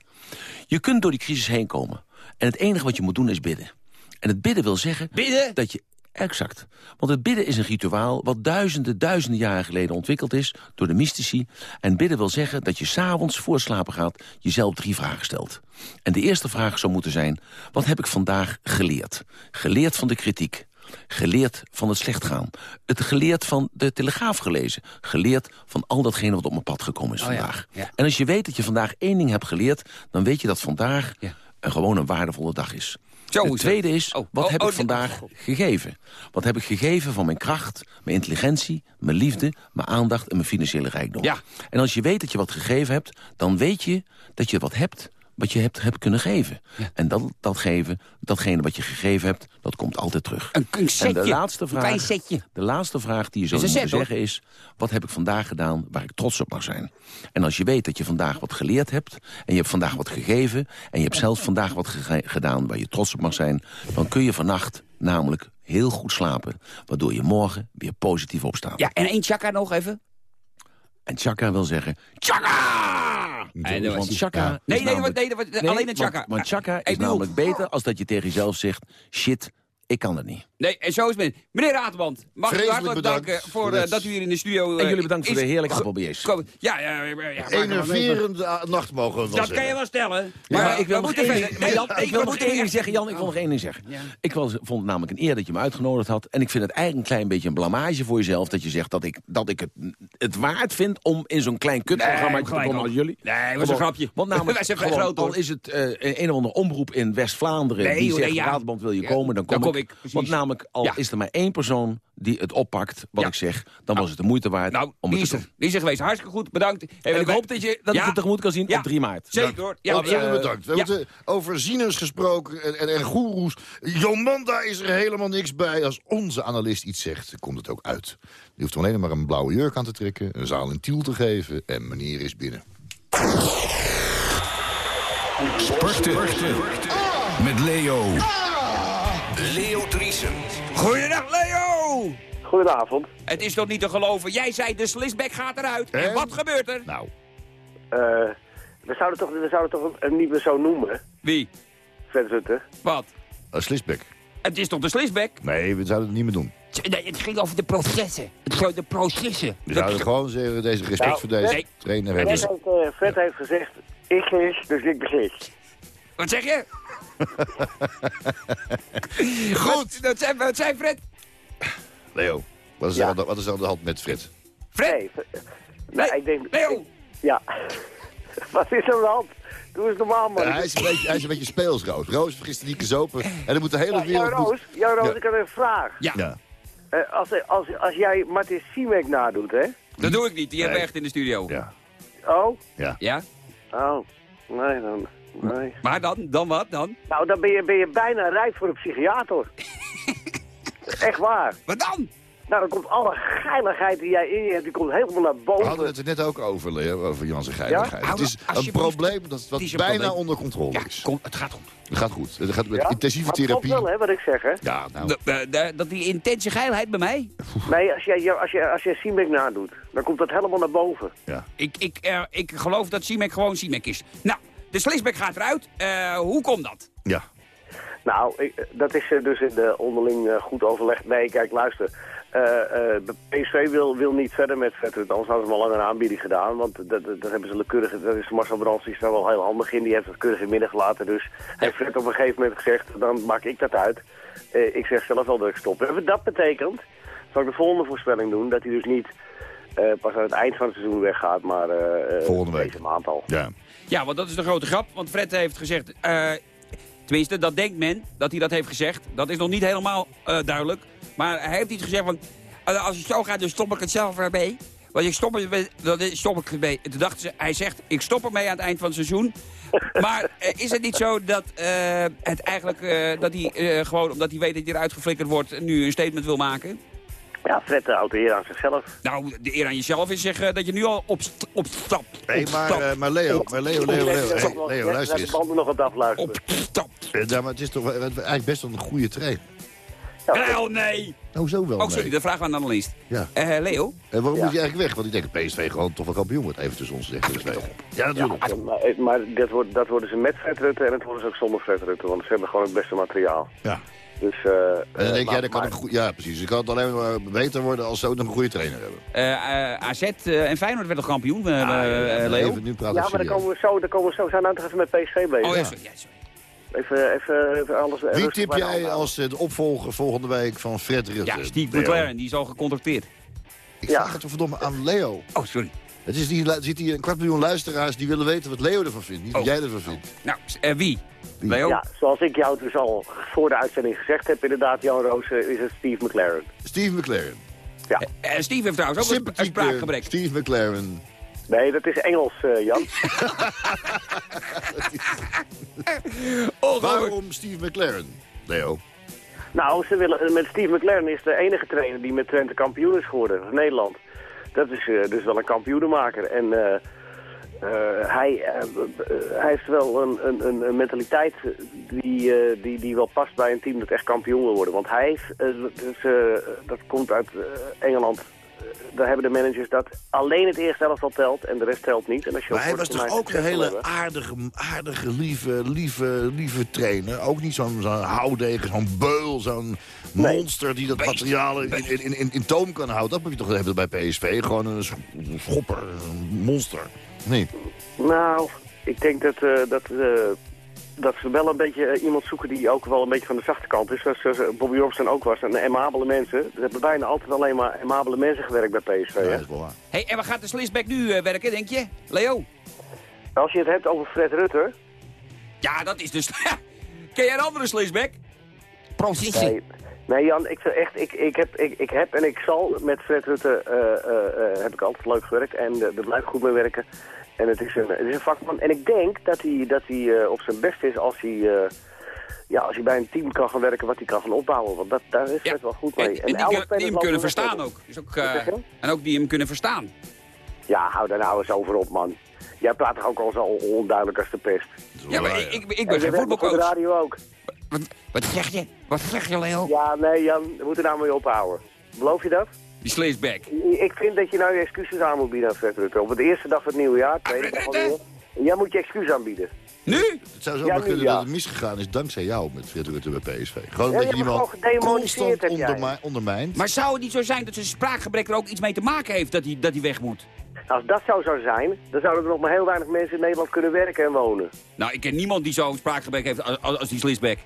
Je kunt door die crisis heen komen. En het enige wat je moet doen is bidden. En het bidden wil zeggen... Bidden? Dat je Exact. Want het bidden is een rituaal wat duizenden, duizenden jaren geleden ontwikkeld is door de mystici. En bidden wil zeggen dat je s'avonds voor slapen gaat jezelf drie vragen stelt. En de eerste vraag zou moeten zijn, wat heb ik vandaag geleerd? Geleerd van de kritiek. Geleerd van het slecht gaan. Het geleerd van de telegraaf gelezen. Geleerd van al datgene wat op mijn pad gekomen is oh vandaag. En als je weet dat je vandaag één ding hebt geleerd... dan weet je dat vandaag ja. een gewoon een waardevolle dag is. Zo het tweede is, oh, wat oh, heb ik oh, vandaag gegeven? Wat heb ik gegeven van mijn kracht, mijn intelligentie, mijn liefde, mijn aandacht en mijn financiële rijkdom? Ja. En als je weet dat je wat gegeven hebt, dan weet je dat je wat hebt wat je hebt, hebt kunnen geven. En dat, dat geven, datgene wat je gegeven hebt, dat komt altijd terug. Een, een setje, en de laatste vraag, een setje. De laatste vraag die je zou moeten zeggen is... wat heb ik vandaag gedaan waar ik trots op mag zijn? En als je weet dat je vandaag wat geleerd hebt... en je hebt vandaag wat gegeven... en je hebt zelfs vandaag wat gedaan waar je trots op mag zijn... dan kun je vannacht namelijk heel goed slapen... waardoor je morgen weer positief opstaat. Ja, en één chakra nog even. En chakra wil zeggen... Chakra! En, want chakra nee, nee, nee, nee, alleen een chakra. Want, chakra is namelijk beter als dat je tegen jezelf zegt... shit, ik kan dat niet. Nee, en zo is het. Meneer Raadband, mag ik u hartelijk danken voor uh, dat u hier in de studio... Uh, en jullie bedankt voor de heerlijke appelbeers. Ja, ja, ja. ja Enerverende nacht mogen we Dat kan je wel stellen. Maar, maar ik wil nog één ding, Jan, ik wil nog één ding zeggen. Jan, ik wil nog één ding zeggen. Ik vond het namelijk een eer dat je me uitgenodigd had. En ik vind het eigenlijk een klein beetje een blamage voor jezelf... dat je zegt dat ik, dat ik het, het waard vind om in zo'n klein kutprogramma te komen als jullie. Nee, dat was een grapje. Want namelijk, Wij zijn vrij groot, al is het uh, een of andere omroep in West-Vlaanderen... die zegt, Raadband wil je komen, dan kom ik. Want namelijk al is er maar één persoon die het oppakt, wat ik zeg... dan was nou, het de moeite waard nou, om het te doen. Die is er geweest. Hartstikke goed, bedankt. En, ik hoop dat, je, dat ik het tegemoet kan zien op 3 maart. Zeker hoor. Ja, Absoluut bedankt. We hebben over zieners gesproken en, en, en goeroes. Jomanda is er helemaal niks bij. Als onze analist iets zegt, komt het ook uit. Die hoeft alleen maar een blauwe jurk aan te trekken... een zaal in Tiel te geven en meneer is binnen. Sporten. Met Leo. Leo Driesen. Goedendag, Leo! Goedenavond. Het is toch niet te geloven. Jij zei de slisback gaat eruit. En, wat gebeurt er? Nou. Uh, we zouden toch, we zouden toch een nieuwe zo noemen? Wie? Fred Rutte. Wat? Een slisback. Het is toch de slisback? Nee, we zouden het niet meer doen. Nee, het ging over de processen. Het ging de processen. We zouden gewoon zeggen, deze respect nou, voor deze nee. trainer hebben. Fred, heeft, uh, Fred heeft gezegd, ik is, dus ik beslis. Wat zeg je? (laughs) Goed. Dat zijn, wat zijn Fred? Leo, wat is, Ja. er aan de, wat is er aan de hand met Fred? Fred? Nee, nee, ik denk... Leo! Ja. (laughs) Wat is er aan de hand? Doe eens normaal, man. Ja, hij, is een beetje, hij is een beetje speels, Roos. Roos heeft gisteren niet gezopen. En dan moet de hele Ja, wereld... jouw Roos, jouw Roos, Ja. ik heb een vraag. Ja, Ja. Eh, als, als, als jij Martin Siemek nadoet, hè? dat doe ik niet. Die hebben we Nee. echt in de studio. Ja. Oh? Ja? Oh. Nee, dan... Nee. Maar dan? Dan wat dan? Nou, dan ben je, ben je bijna rijp voor een psychiater. (laughs) Echt waar. Wat dan? Nou, dan komt alle geiligheid die jij in je hebt, die komt helemaal naar We boven. hadden het er net ook over, Leo, over Jan's geiligheid. Ja? Het is een probleem dat wat bijna probleem. onder controle Ja, is. kom, het gaat goed. Het gaat goed. Het gaat met Ja? intensieve Maar therapie. wel, hè, wat ik zeg, hè? Ja, nou. De- de- de- dat die intense geilheid bij mij? Nee, als jij, als jij, als jij Siemek nadoet, dan komt dat helemaal naar boven. Ja. Ik, ik, eh, ik geloof dat Siemek gewoon Siemek is. Nou, de Slisbeck gaat eruit. Eh, hoe komt dat? Ja. Nou, ik- dat is eh, dus in de onderling eh, goed overlegd. Nee, kijk, luister. Eh, eh, de PSV wil, wil niet verder met Vetter. Anders hadden ze hem al lang een aanbieding gedaan. Want dat, dat, dat hebben ze keurig... Dat is Marcel Brands, die is daar wel heel handig in. Die heeft het keurig in midden gelaten. Dus heeft Fred op een gegeven moment gezegd... Dan maak ik dat uit. Eh, ik zeg zelf wel dat ik stop. En wat dat betekent... Zal ik de volgende voorspelling doen. Dat hij dus niet eh, pas aan het eind van het seizoen weggaat. Maar eh, eh, Volgende week. deze maand al. Ja. Ja, want dat is de grote grap. Want Fred heeft gezegd... eh, tenminste, dat denkt men, dat hij dat heeft gezegd. Dat is nog niet helemaal eh, duidelijk. Maar hij heeft iets gezegd van... eh, als het zo gaat, dan stop ik het zelf ermee. Want ik stop, dan stop ik ermee. Toen dachten ze, hij zegt, ik stop ermee aan het eind van het seizoen. (laughs) Maar is het niet zo dat het eigenlijk, dat hij gewoon, omdat hij weet dat hij eruit geflikkerd wordt, nu een statement wil maken? Ja, Fred houdt de eer aan zichzelf. Nou, de eer aan jezelf is zeggen dat je nu al opst opstapt. Hey, maar, Opstapt. eh, maar Leo, maar Leo, Leo, Leo, Net- hey, Leo, luister eens. de banden nog op het afluisteren. Opstapt. Eh, ja, maar het is toch eigenlijk best wel een goede trainer. Ja, Oh nee. Nou, zo wel. Oh, sorry, nee. dat vragen we aan de analist. Ja. Eh, Leo? En waarom Ja. moet je eigenlijk weg? Want ik denk dat PSV gewoon toch wel kampioen wordt. Even tussen ons zeggen. Ja, natuurlijk. Ja, maar, maar dat, wordt, dat worden ze met Fred Rutte en het worden ze ook zonder Fred Rutte. Want ze hebben gewoon het beste materiaal. Ja. Dus, eh, En dan eh, denk jij, dat kan maar- een goed, ja, precies. Dan kan het alleen maar beter worden als ze ook nog een goede trainer hebben. Eh, eh, AZ en Feyenoord werden toch kampioen, eh, eh, Leo? Even, nu praten Ja, maar dan komen we zo, dan komen we zo. We zijn nou toch even met PSV bezig. Oh ja, sorry. Ja, sorry. Even, even, even alles... Wie tip jij als de opvolger volgende week van Fred Rutte? Ja, Steve? McLaren, die is al gecontracteerd. Ik Ja. vraag het verdomme aan Leo. Oh, sorry. Het is die, zit hier een kwart miljoen luisteraars die willen weten wat Leo ervan vindt. Niet wat Oh. jij ervan vindt. Nou, eh, wie? Leo? Ja, zoals ik jou dus al voor de uitzending gezegd heb, inderdaad, Jan Roos, eh, is het Steve McLaren. Steve McLaren. Ja. Eh, Steve heeft trouwens ook een, spraakgebrek. Steve McLaren. Nee, dat is Engels, eh, Jan. (laughs) (laughs) Ongelooflijk. Waarom Steve McLaren, Leo? nou, ze willen, met Steve McLaren is de enige trainer die met Twente kampioen is geworden van Nederland. Dat is eh, dus wel een kampioenenmaker. En eh, eh, hij, hij heeft wel een, een, een, mentaliteit die, die, die wel past bij een team dat echt kampioen wil worden. Want hij dus, dat komt uit Engeland, daar hebben de managers dat alleen het eerste elftal telt en de rest telt niet. En als je Maar hij was toch ook een hele aardige, aardige lieve, lieve, lieve trainer. Ook niet zo'n zo'n houdegen, zo'n beul, zo'n Nee. monster die dat materiaal in, in, in, in, in toom kan houden. Dat moet je toch hebben bij PSV. Gewoon een sch- een schopper, een monster. Nee. Nou, ik denk dat, eh, dat, eh, dat ze wel een beetje eh, iemand zoeken die ook wel een beetje van de zachte kant is. Zoals eh, Bobby Robson ook was. En amabele mensen. Er hebben bijna altijd alleen maar amabele mensen gewerkt bij PSV. Ja, hè? dat is wel waar. Hey, en waar gaat de Slisback nu eh, werken, denk je? Leo? Als je het hebt over Fred Rutte... Ja, dat is dus... (laughs) Ken jij een andere Slisback? Proficiency. Nee, nee Jan, ik, echt, ik, ik, heb, ik, ik heb en ik zal met Fred Rutte... eh, eh, eh, heb ik altijd leuk gewerkt. En uh, er blijft goed mee werken. En het is een, het is een vakman. En ik denk dat hij, dat hij eh, op zijn best is als hij... eh, ja, als hij bij een team kan gaan werken wat hij kan gaan opbouwen. Want dat, daar is Ja. Fred wel goed En, mee. en die, alle die hem kunnen verstaan ook. Is ook eh, en ook die hem kunnen verstaan. Ja, hou daar nou eens over op, man. Jij praat toch ook al zo onduidelijk als de pest. Ja, maar ik, ik, ik En ben geen voor de voetbalcoach. radio ook. Wat, wat zeg je? Wat zeg je, Leo? Ja, nee, Jan, we moeten nou mee ophouden. Beloof je dat? Die Slisback. I- Ik vind dat je nou je excuses aan moet bieden aan Fred Rutte. Op de eerste dag van het nieuwe jaar, tweede dag Rutte? alweer. Jij moet je excuus aanbieden. Nu? Het zou zomaar Ja, kunnen ja. dat het misgegaan is dankzij jou met Fred Rutte bij PSV. Gewoon Ja, dat je je hebt iemand constant ondermi- ondermijnt. Maar zou het niet zo zijn dat zijn spraakgebrek er ook iets mee te maken heeft dat hij, dat hij weg moet? Als dat zo zou zijn, dan zouden er nog maar heel weinig mensen in Nederland kunnen werken en wonen. Nou, ik ken niemand die zo'n spraakgebrek heeft als, als, die Slisbeck.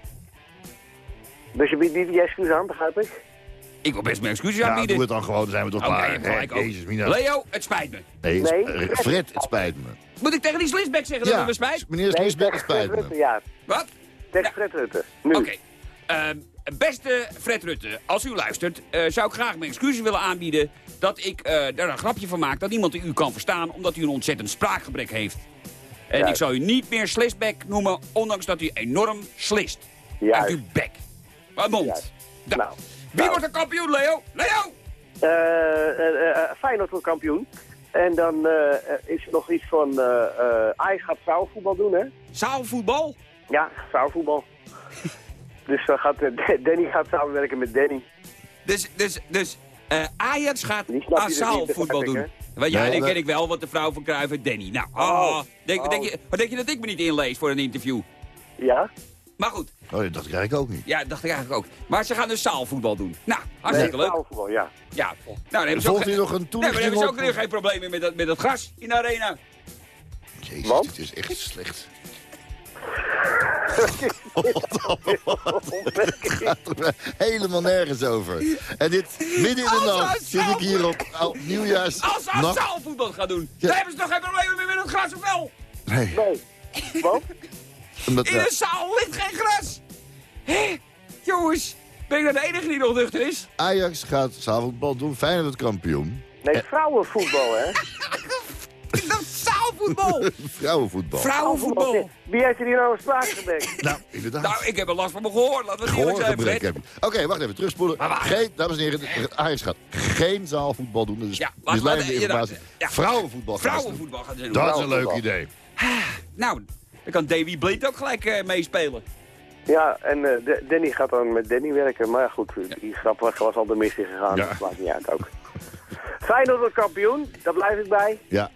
Dus je biedt niet die excuus aan, begrijp ik? Ik wil best mijn excuses Ja, aanbieden. doe het dan gewoon, dan zijn we toch Oké, klaar. Jezus, Mina. Leo, het spijt me. Nee, het- Nee, Fred. Het spijt me. Moet ik tegen die Slisbeck zeggen dat Ja, het me spijt? meneer Slisbeck, het tegen Fred spijt Rutte, me. ja. Wat? Tegen Ja. Fred Rutte. Nu. Oké. Ehm, beste Fred Rutte, als u luistert, eh, zou ik graag mijn excuses willen aanbieden dat ik eh, daar een grapje van maak dat niemand u kan verstaan omdat u een ontzettend spraakgebrek heeft. En Juist. ik zou u niet meer Slisbeck noemen, ondanks dat u enorm slist. Uit uw bek. Wat mond. Nou, Wie wordt de kampioen, Leo? Leo! Eh, eh, eh, Feyenoord wordt kampioen. En dan is er nog iets van... eh eh Ajax gaat vrouwenvoetbal doen, hè? Zaalvoetbal? Ja, vrouwenvoetbal. (laughs) dus dan gaat, (laughs) Danny gaat samenwerken met Danny. Dus, dus, dus eh, Ajax gaat je dus asaal niet, voetbal doen. Want ja, Nee, die ken ik wel, want de vrouw van Cruijff en Danny. Nou, Oh. ah, denk, Oh. Denk, je, wat denk je dat ik me niet inlees voor een interview? Ja? Maar goed, Oh, dat krijg ik ook niet. ja, dat dacht ik eigenlijk ook. Maar ze gaan dus zaalvoetbal doen. Nou, Nee, hartstikke leuk. vrouwenvoetbal, ja. Ja. Nou, dan hebben ze ook, u geen- nog een nee, maar dan toelichting hebben ze ook weer geen probleem meer met dat, met dat gras in de arena. Jezus, Want? dit is echt slecht. (laughs) Gaat er helemaal nergens over. En dit, midden in de nacht, zit ik hier op op nieuwjaars... Als ze zaalvoetbal gaan doen, Ja. dan hebben ze toch geen probleem meer met het gras of wel? Nee, Nee. Want? Omdat, In de zaal ligt geen gras. Hé, jongens, ben ik nou de enige die nog nuchter is? Ajax gaat zaalvoetbal doen. Feyenoord wordt kampioen. Nee, vrouwenvoetbal, hè? (laughs) Dat zaalvoetbal. (laughs) Vrouwenvoetbal. Vrouwenvoetbal. Wie heeft er hier nou een spraakgebrek? (laughs) Nou, inderdaad. Nou, ik heb er last van me gehoord. Laten we het eerlijk zijn, Fred. je. Oké, wacht even, terugspoelen. Maar waar? Geen, dames en heren, het Ajax gaat geen zaalvoetbal doen. Dus Ja, ja, ja, informatie. ja. Vrouwenvoetbal. Vrouwenvoetbal gaan ze doen. Dat is een leuk idee. Nou, dan kan Davy Blind ook gelijk eh, meespelen. Ja, en eh, Danny gaat dan met Danny werken. Maar ja, goed, die grap was was al de mis in gegaan. Ja. Dat maakt niet uit ook. Feyenoord wordt kampioen, daar blijf ik bij. Ja,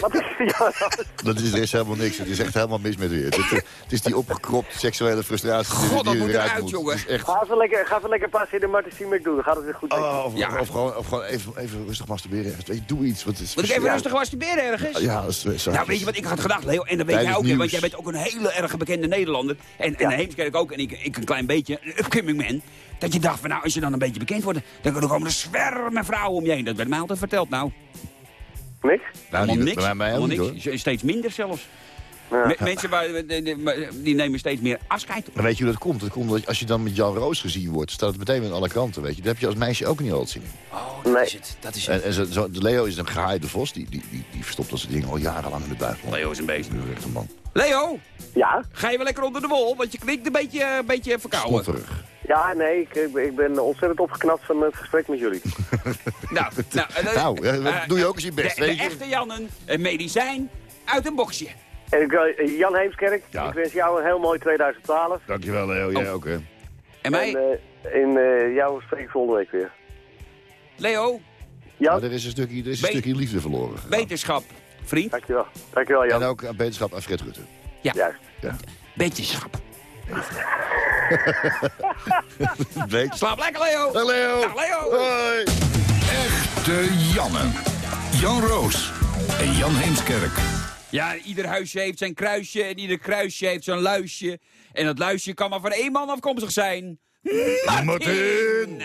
Wat is ja, dat is, er is helemaal niks. Het is echt helemaal mis met u. Het, het, het is die opgekropte seksuele frustratie die, God, dat die moet eruit moet. jongen. Het is echt... Ga even lekker, ga even lekker passen in de Martin Siemek doen, dan gaat het weer goed. Oh, of, Ja. of, gewoon, of gewoon even, even rustig masturberen. Weet je, doe iets. Wat is Moet ik even rustig masturberen ergens? Ja, dat is zo. Nou, weet je wat ik had gedacht, Leo? En dat weet Tijdens jij ook, nieuws. want jij bent ook een hele erg bekende Nederlander. En, en Ja. Heemskerk ook, en ik, ik een klein beetje, een upcoming man. Dat je dacht, van, nou, als je dan een beetje bekend wordt, dan komen er zwermen vrouwen om je heen. Dat werd mij altijd verteld, nou. Niks? Nou, Helemaal niks. bij mij Helemaal niks. hoor. Steeds minder zelfs. Ja. Mensen waar, die, nemen steeds meer afscheid. Maar weet je hoe dat komt? Dat komt omdat als je dan met Jan Roos gezien wordt, staat het meteen aan alle kanten, weet je. Dat heb je als meisje ook niet altijd zien. Oh, dat Nee. is het. Dat is En, en zo, Leo is een gehaaide vos, die, die, die, die verstopt dat soort dingen al jarenlang in de buitenland. Leo is een beest. Echt een man. Leo, Ja? ga je wel lekker onder de wol? Want je klinkt een beetje, een beetje verkouden. Stotterig. Ja, nee, ik, ik ben- ontzettend opgeknapt van het gesprek met jullie. (laughs) Nou, nou, eh, Nou, eh, dat eh, doe je ook als je best, de, de weet je. echte Jannen, een medicijn uit een boxje. En ik, wil- Jan Heemskerk, Ja. ik wens jou een heel mooi 2012. Dankjewel Leo, jij ook hè. En mij, En in eh, jou spreek ik volgende week weer. Leo, Jan, Maar er is een stukje, er is een stukje liefde verloren. gegaan. wetenschap, vriend. dankjewel. Dankjewel Jan. En ook aan beterschap aan Fred Rutte. Juist. Ja. Wetenschap. Weet Slaap lekker, Leo. Dag Leo. Dag, Leo. Hoi. Echte Janne. Jan Roos en Jan Heemskerk. Ja, ieder huisje heeft zijn kruisje en ieder kruisje heeft zijn luisje. En dat luisje kan maar van één man afkomstig zijn. Martin! Martin!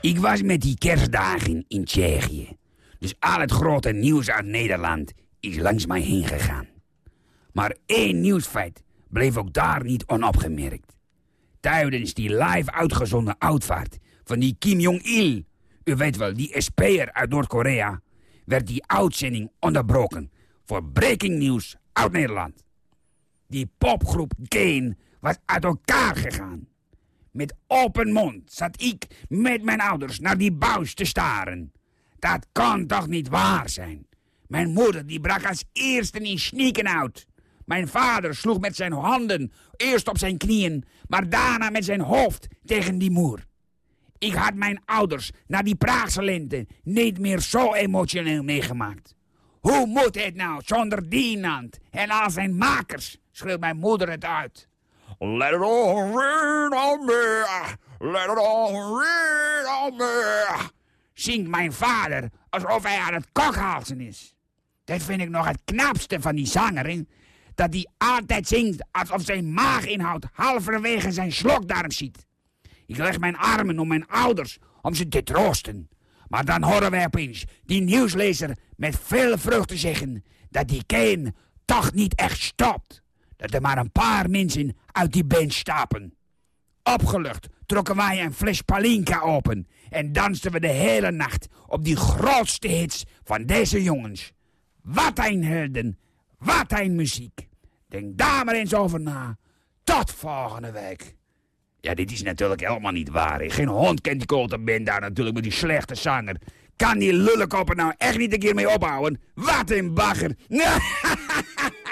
Ik was met die kerstdagen in Tsjechië. Dus al het grote nieuws uit Nederland is langs mij heen gegaan. Maar één nieuwsfeit bleef ook daar niet onopgemerkt. Tijdens die live uitgezonden uitvaart van die Kim Jong-il, u weet wel, die SP'er uit Noord-Korea, werd die uitzending onderbroken voor breaking news uit Nederland. Die popgroep Kane was uit elkaar gegaan. Met open mond zat ik met mijn ouders naar die buis te staren. Dat kan toch niet waar zijn? Mijn moeder die brak als eerste in snieken uit. Mijn vader sloeg met zijn handen eerst op zijn knieën, maar daarna met zijn hoofd tegen die moer. Ik had mijn ouders na die Praagse lente niet meer zo emotioneel meegemaakt. Hoe moet het nou zonder Dienand en al zijn makers? schreeuwt mijn moeder het uit. Let it all rain on. Let it all rain on. Zingt mijn vader alsof hij aan het kokhalzen is. Dat vind ik nog het knapste van die zanger. Dat hij altijd zingt alsof zijn maaginhoud halverwege zijn slokdarm ziet. Ik leg mijn armen om mijn ouders om ze te troosten. Maar dan horen wij opeens die nieuwslezer met veel vreugde zeggen dat die Kane toch niet echt stopt. Dat er maar een paar mensen uit die band stappen. Opgelucht trokken wij een fles palinka open en dansten we de hele nacht op die grootste hits van deze jongens. Wat een helden, wat een muziek. Denk daar maar eens over na. Tot volgende week. Ja, dit is natuurlijk helemaal niet waar. Geen hond kent die Colton daar natuurlijk met die slechte zanger. Kan die lullenkoppen nou echt niet een keer mee ophouden? Wat een bagger. (laughs)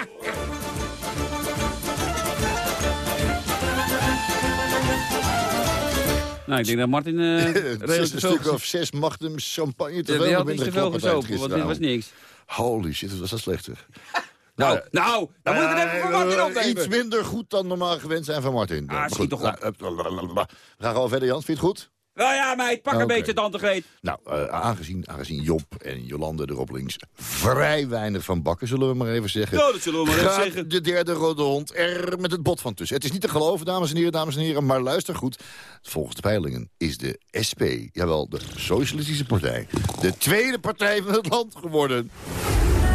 Nou, ik denk dat Martin eh (laughs) Het is een stuk of zes magnum champagne te Ja, veel. die had met iets te een veel klappartij gezopen, want dit was niks. Holy shit, wat was dat slechter. (laughs) Nou, nou, dan moet ik het even voor Martin Eh, opnemen. Iets minder goed dan normaal gewend zijn van Martin. Ah, schiet toch op. nou, eh, We gaan gewoon verder, Jan. Vind je het goed? Nou ja, meid, pak een beetje tante Greet. Nou, eh, aangezien, aangezien Job en Jolande erop links vrij weinig van bakken, zullen we maar even zeggen. Ja, dat zullen we maar even zeggen. de derde rode hond er met het bot van tussen. Het is niet te geloven, dames en heren, dames en heren, maar luister goed. Volgens de peilingen is de SP, jawel, de Socialistische Partij, de tweede partij van het land geworden.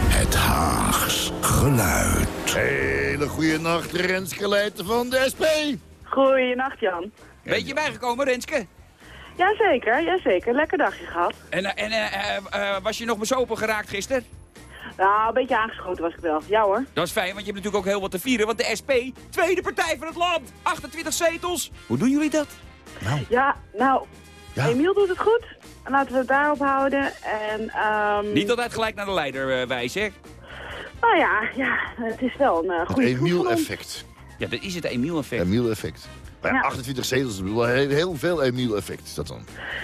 Het Haags geluid. Hele goede nacht, Renske Leijten van de SP. Goeienacht, Jan. Beetje bijgekomen, Renske? Jazeker, jazeker. Lekker dagje gehad. En, eh, en eh, eh, was je nog bezopen geraakt gisteren? Nou, een beetje aangeschoten was ik wel. Ja hoor. Dat is fijn, want je hebt natuurlijk ook heel wat te vieren. Want de SP, tweede partij van het land, 28 zetels. Hoe doen jullie dat? Ja, nou, Ja. Emiel doet het goed. Laten we het daarop houden. En, ehm Niet altijd gelijk naar de leider wijzen, hè? nou ja, ja, het is wel een uh, Het goede Emiel-effect. Ja, dat is het Emiel-effect. Emiel-effect. Ja, Ja. 28 zetels, heel, heel veel Emiel-effect is dat dan.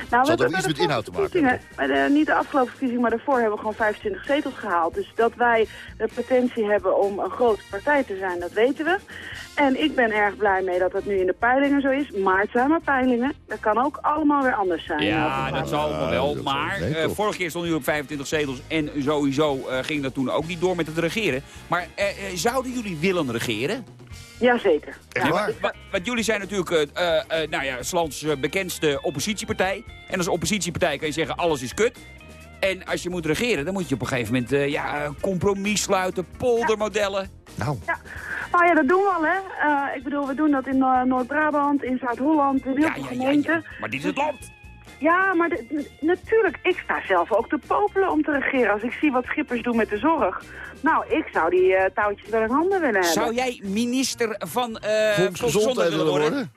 Nou, Zal hebben iets met inhoud te maken Bij de, niet de afgelopen verkiezing, maar daarvoor hebben we gewoon 25 zetels gehaald. Dus dat wij de potentie hebben om een grote partij te zijn, dat weten we. En ik ben erg blij mee dat het nu in de peilingen zo is. Maar het zijn maar peilingen. Dat kan ook allemaal weer anders zijn. Ja, dat zal allemaal wel. dat Maar eh, toch. vorige keer stonden jullie op 25 zetels. En sowieso eh, ging dat toen ook niet door met het regeren. Maar eh, eh, zouden jullie willen regeren? Jazeker. Ja, Wa- Want jullie zijn natuurlijk eh, eh, eh, nou ja, bekendste oppositiepartij. En als oppositiepartij kan je zeggen alles is kut. En als je moet regeren, dan moet je op een gegeven moment eh, ja, een compromis sluiten, poldermodellen. Nou, Nou ja, dat doen we al, hè. Eh, ik bedoel, we doen dat in eh, Noord-Brabant, in Zuid-Holland, in heel Ja, veel ja, ja, gemeenten. ja. Maar dit is het land. Ja, maar de- de- natuurlijk, ik sta zelf ook te popelen om te regeren. Als ik zie wat schippers doen met de zorg. Nou, ik zou die eh, touwtjes wel in handen willen hebben. Zou jij minister van eh volksgezondheid willen worden?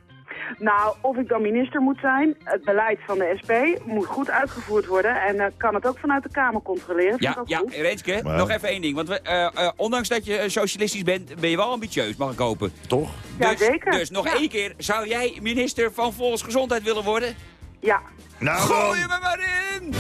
Nou, of ik dan minister moet zijn, het beleid van de SP moet goed uitgevoerd worden. En eh, kan het ook vanuit de Kamer controleren. Ik Ja, ja. Renske, Maar- nog even één ding. Want we, ondanks dat je socialistisch bent, ben je wel ambitieus, mag ik hopen. Toch? Ja, dus, zeker. Dus nog Ja. één keer, zou jij minister van Volksgezondheid willen worden? Ja. Nou, Gooi me maar in! (laughs)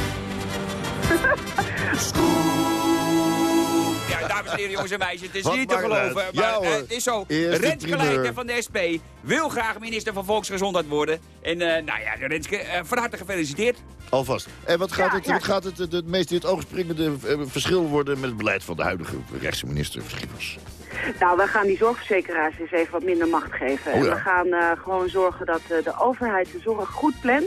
Ja, dames en heren, jongens en meisjes, het is Wat niet te het geloven, maar Ja, hoor. het is zo. Renske. Leijten van de SP wil graag minister van Volksgezondheid worden. En eh, nou ja, Renske, eh, van harte gefeliciteerd. Alvast. En wat gaat Ja, het, ja. wat gaat het, het, het meest in het oog springende eh, verschil worden met het beleid van de huidige rechtse minister Schippers? Nou, we gaan die zorgverzekeraars eens even wat minder macht geven. Oh en we gaan eh, gewoon zorgen dat eh, de overheid de zorg goed plant.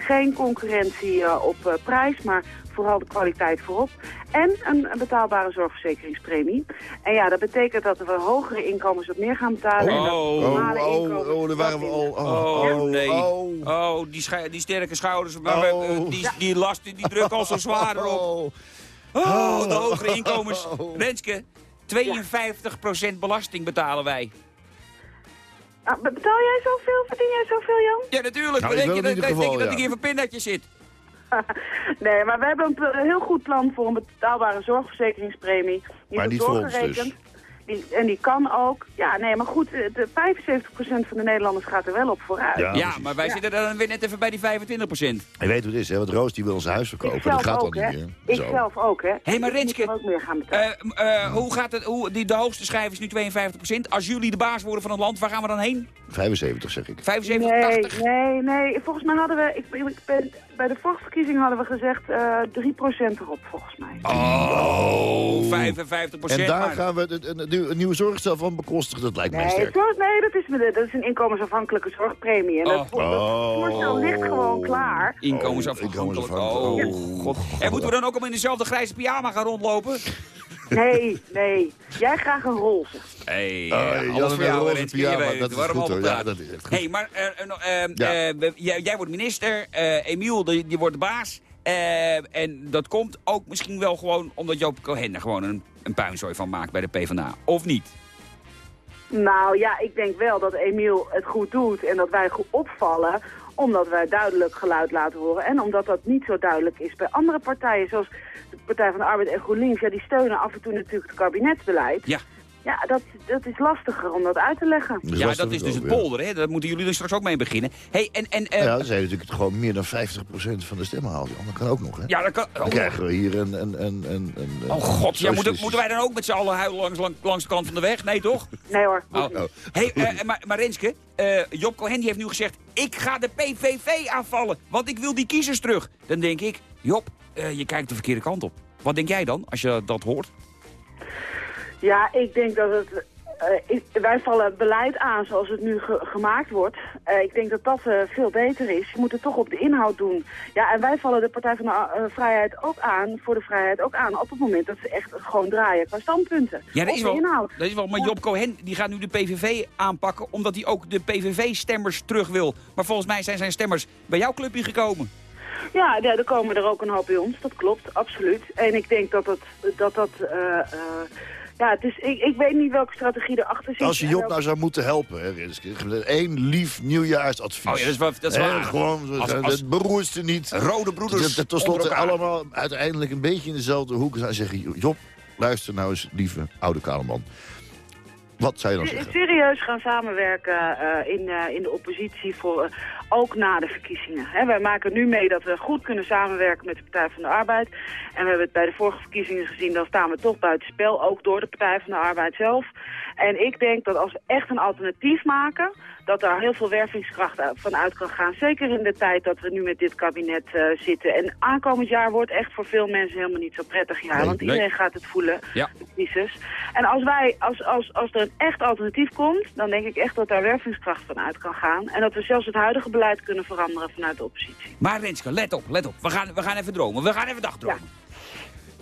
Geen concurrentie eh, op eh, prijs, maar vooral de kwaliteit voorop. En een, een betaalbare zorgverzekeringspremie. En ja, dat betekent dat we hogere inkomens wat meer gaan betalen. en dat Oh. normale oh, inkomens oh, daar waren we al. minder. Oh, Oh, nee. Oh, Oh, die, die sterke schouders, maar we- Oh. eh, die, die lasten, die drukken al zo zwaar erop. oh. Oh, de hogere inkomens. Oh. Renske, 52% belasting betalen wij. Ah, be- betaal jij zoveel? Verdien jij zoveel, Jan? Ja, natuurlijk. Nou, denk je, dat, ieder denk je geval, dat ik hier voor pinnetjes zit. (laughs) nee, maar we hebben een heel goed plan voor een betaalbare zorgverzekeringspremie. Die Maar niet voor ons dus. Die, en die kan ook. Ja, nee, maar goed, de 75% van de Nederlanders gaat er wel op vooruit. Ja. Maar wij Ja. zitten dan weer net even bij die 25 procent. Je weet hoe het is, hè? Want Roos die wil zijn huis verkopen. ik Dat gaat ook, al niet meer. Ik Zo. zelf ook, hè. Hé, maar Ik moet Renske, ook meer gaan. Eh, eh, hoe gaat het? Hoe, die, de hoogste schijf is nu 52% Als jullie de baas worden van het land, waar gaan we dan heen? 75 zeg ik. 75, nee, 80? nee, nee. Volgens mij hadden we, ik, ik ben, bij de vorige verkiezing hadden we gezegd eh 3% erop, volgens mij. Oh, 55% En daar maar- gaan we een, een, een, een nieuwe zorgstel van bekostigen. Dat lijkt mij Nee, sterk. zorg, nee dat, is, dat is een inkomensafhankelijke zorgpremie. En dat, Oh. dat voorstel ligt gewoon klaar. Inkomensafhankelijk. inkomensafhankelijk. Oh, god. En moeten we dan ook allemaal in dezelfde grijze pyjama gaan rondlopen? Nee, nee. Jij graag een roze. Hey, Ah, eh, Jan alles voor jou, dat is Waarom goed, hoor. Ja, dat is echt goed. hey, maar eh, eh, eh, Ja. jij, wordt minister, eh, Emiel, die, die wordt baas. Eh, en dat komt ook misschien wel gewoon omdat Joop Cohen er gewoon een, een puinzooi van maakt bij de PvdA. Of niet? Nou ja, ik denk wel dat Emiel het goed doet en dat wij goed opvallen omdat wij duidelijk geluid laten horen. En omdat dat niet zo duidelijk is bij andere partijen, zoals de Partij van de Arbeid en GroenLinks. Ja, die steunen af en toe natuurlijk het kabinetsbeleid. Ja. Ja, dat, dat is lastiger om dat uit te leggen. Dus ja, dat is dus ook, het ja. polder, hè? Daar moeten jullie er straks ook mee beginnen. hey, en, en, eh, Nou ja, zij natuurlijk gewoon meer dan 50% van de stemmen haalt. Dat kan ook nog, hè? ja, dat kan... Dan Oh, krijgen we hier een... een, een, een, een oh god, ja, moeten, moeten wij dan ook met z'n allen huilen langs, langs, langs de kant van de weg? Nee, toch? (laughs) Nee hoor. Oh. niet. Hey, eh, maar, maar Renske, eh, Job Cohen die heeft nu gezegd... ik ga de PVV aanvallen, want ik wil die kiezers terug. Dan denk ik, Job, eh, je kijkt de verkeerde kant op. Wat denk jij dan, als je dat hoort? Ja, ik denk dat het... eh, ik- wij vallen beleid aan zoals het nu ge- gemaakt wordt. Eh, ik denk dat dat eh, veel beter is. Je moet het toch op de inhoud doen. Ja, en wij vallen de Partij van de Vrijheid ook aan, voor de vrijheid ook aan, op het moment dat ze echt gewoon draaien qua standpunten. Ja, dat is wel. inhoud. Dat is wel. Maar. Job Cohen die gaat nu de PVV aanpakken... omdat hij ook de PVV-stemmers terug wil. Maar volgens mij zijn zijn stemmers bij jouw clubje gekomen. Ja, ja, er komen er ook een hoop bij ons, dat klopt, absoluut. En ik denk dat dat... dat, dat ja, het is, ik, ik weet niet welke strategie erachter zit. Als je en Job nou zou moeten helpen, hè. Eén lief nieuwjaarsadvies. Oh ja, dat is wel- dat is waar. Gewoon, Als- het als- beroerste niet. Rode broeders Dat- slotte elkaar. allemaal uiteindelijk een beetje in dezelfde hoek zijn. Zeggen, Job, luister nou eens, lieve oude kale man. Wat zou je dan zeggen? serieus gaan samenwerken eh, in, eh, in de oppositie, voor, eh, ook na de verkiezingen. Hè, wij maken nu mee dat we goed kunnen samenwerken met de Partij van de Arbeid. En we hebben het bij de vorige verkiezingen gezien, dan staan we toch buiten spel, ook door de Partij van de Arbeid zelf. En ik denk dat als we echt een alternatief maken, dat daar heel veel wervingskracht uit- van uit kan gaan. Zeker in de tijd dat we nu met dit kabinet eh, zitten. En aankomend jaar wordt echt voor veel mensen helemaal niet zo prettig jaar. Nee, want nee. iedereen gaat het voelen, Ja. de crisis. En als, wij, als, als, als er een echt alternatief komt, dan denk ik echt dat daar wervingskracht van uit kan gaan. En dat we zelfs het huidige beleid kunnen veranderen vanuit de oppositie. Maar Renske, let op, let op. We gaan, we gaan even dromen. We gaan even dagdromen.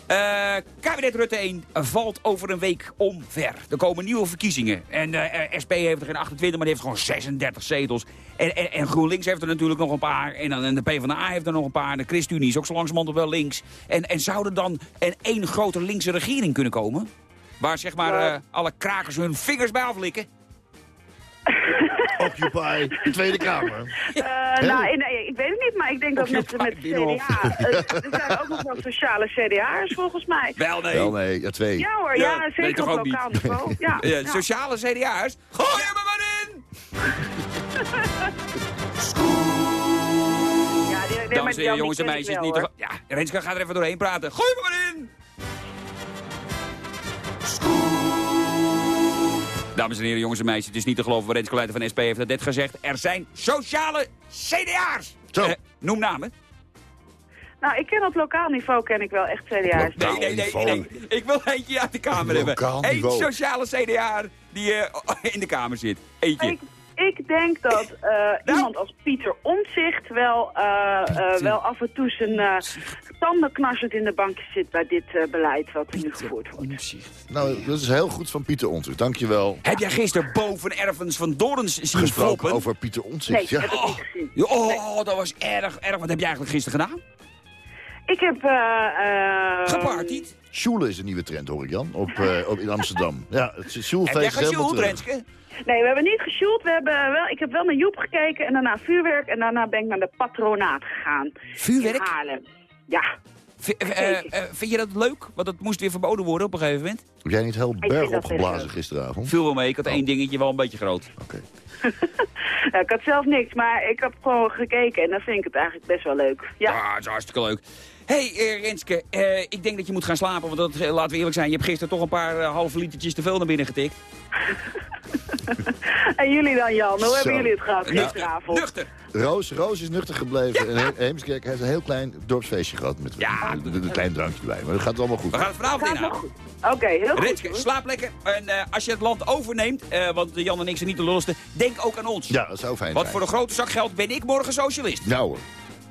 Eh, kabinet Rutte 1 valt over een week omver. Er komen nieuwe verkiezingen. En eh, SP heeft er geen 28, maar die heeft gewoon 36 zetels. En, en, en GroenLinks heeft er natuurlijk nog een paar. En, dan, en de PvdA heeft er nog een paar. De ChristenUnie is ook zo langzamerhand wel links. En, en zou er dan een één grote linkse regering kunnen komen? Waar zeg maar eh, alle krakers hun vingers bij aflikken? (laughs) Occupy, de Tweede Kamer. Eh, nou, nee, ik weet het niet, maar ik denk dat met, met Binnenhof. CDA... eh, er zijn ook nog wel sociale CDA'ers volgens mij. Wel nee. Wel nee, ja, twee. Ja hoor, Ja, zeker toch op lokaal niveau. Ja, (laughs) Ja, ja. Sociale CDA's. Gooi hem er maar in! (laughs) Ja, die- nee, Dames en heren, jongens en meisjes. wel, Niet te... Ja, Renske gaat er even doorheen praten. Gooi me maar in! Dames en heren, jongens en meisjes, het is niet te geloven. Renske Leijten van SP heeft dat net gezegd. Er zijn sociale CDA's. Zo. Eh, noem namen. Nou, ik ken op lokaal niveau ken ik wel echt CDA's. Nee, nee, nee, nee. Ik wil eentje uit de Kamer hebben. Lokaal Eén niveau. sociale CDA die eh, in de Kamer zit. Eentje. Ik, ik denk dat eh, Nou. iemand als Pieter Omtzigt wel, eh, eh, wel af en toe zijn eh tanden knarsend in de bankjes zit bij dit eh, beleid wat er nu gevoerd wordt. Nou, dat is heel goed van Pieter Omtzigt. Dankjewel. Heb jij gisteren boven ervens van Dorens zien Gesproken floppen? over Pieter Nee, Omtzigt. heb Ja. ik niet gezien. Ja, Oh, dat was erg, erg. Wat heb jij eigenlijk gisteren gedaan? Ik heb... eh, eh, Gepartied? Sjoelen is een nieuwe trend, hoor ik Jan, op, eh, op, in Amsterdam. Ja, Heb jij is helemaal terug. Nee, we hebben niet gesjoeld. We hebben wel, ik heb wel naar Joep gekeken en daarna vuurwerk. En daarna ben ik naar de patronaat gegaan. Vuurwerk? In Haarlem. Ja. V- eh, eh, eh, vind je dat leuk? Want dat moest weer verboden worden op een gegeven moment. Heb jij niet heel berg opgeblazen gisteravond? Viel wel mee. Ik had één dingetje wel een beetje groot. (laughs) Oké. Nou, ik had zelf niks, maar ik heb gewoon gekeken en dan vind ik het eigenlijk best wel leuk. Ja. Ja, dat is hartstikke leuk. Hey, eh, Renske, eh, ik denk dat je moet gaan slapen. Want dat, eh, laten we eerlijk zijn, je hebt gisteren toch een paar halve litertjes te veel naar binnen getikt. (laughs) En jullie dan, Jan? Hoe Zo. hebben jullie het gehad gisteravond? nuchter. Roos, Roos is nuchter gebleven. En He- Heemskerk heeft een heel klein dorpsfeestje gehad. Met Ja. een, een klein drankje erbij. Maar dat gaat allemaal goed. We gaan het vanavond Gaat wel inhouden. goed. Oké, heel goed. Renske, slaap lekker. En eh, als je het land overneemt, eh, want Jan en ik zijn niet de lulligste, denk ook aan ons. Ja, dat zou fijn Want zijn. voor een grote zak geld ben ik morgen socialist. Nou hoor.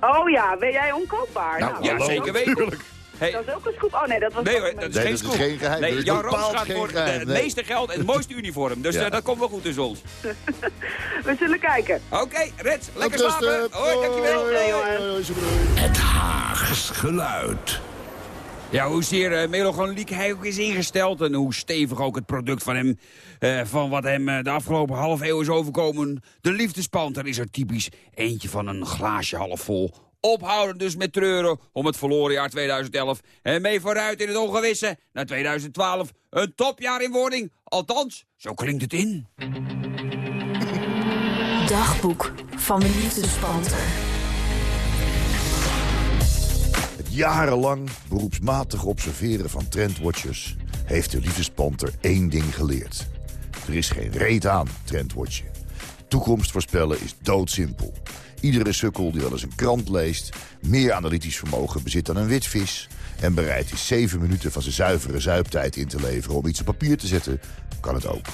Oh ja, ben jij onkoopbaar? Nou, Ja, zeker weten. Hey, Dat is ook een scoop. Oh nee, dat was nee dat is Nee, geen dat is scoop. geen geheim. Nee, Dat is Jan Roos gaat geen voor geheim, het nee. meeste geld en het mooiste uniform. Dus Ja. eh, dat komt wel goed tussen ons. We zullen kijken. Oké, Reds, lekker slapen. Hoi, dankjewel. Hoi, hoi, hoi, hoi, super. Het Haags geluid. Ja, hoezeer uh, melancholiek hij ook is ingesteld... en hoe stevig ook het product van hem... eh, van wat hem eh, de afgelopen half eeuw is overkomen... de liefdespanter is er typisch eentje van een glaasje half vol... Ophouden dus met treuren om het verloren jaar 2011... en mee vooruit in het ongewisse naar 2012. Een topjaar in wording, althans, zo klinkt het in. Dagboek van de liefdespanter. Jarenlang beroepsmatig observeren van trendwatchers... heeft de liefdespanter één ding geleerd. Er is geen reet aan, trendwatchen. Toekomst voorspellen is doodsimpel. Iedere sukkel die wel eens een krant leest... meer analytisch vermogen bezit dan een witvis... en bereid is zeven minuten van zijn zuivere zuiptijd in te leveren... om iets op papier te zetten, kan het ook.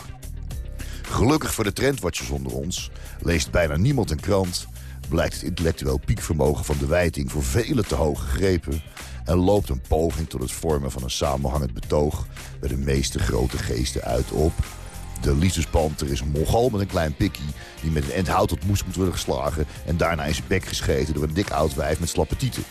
Gelukkig voor de trendwatchers onder ons leest bijna niemand een krant... blijkt het intellectueel piekvermogen van de wijting voor vele te hoog gegrepen... en loopt een poging tot het vormen van een samenhangend betoog... bij de meeste grote geesten uit op... De liefdespanter is een mongool met een klein pikkie... die met een end hout tot moes moet worden geslagen... en daarna in zijn bek gescheten door een dik oud wijf met slappe tieten.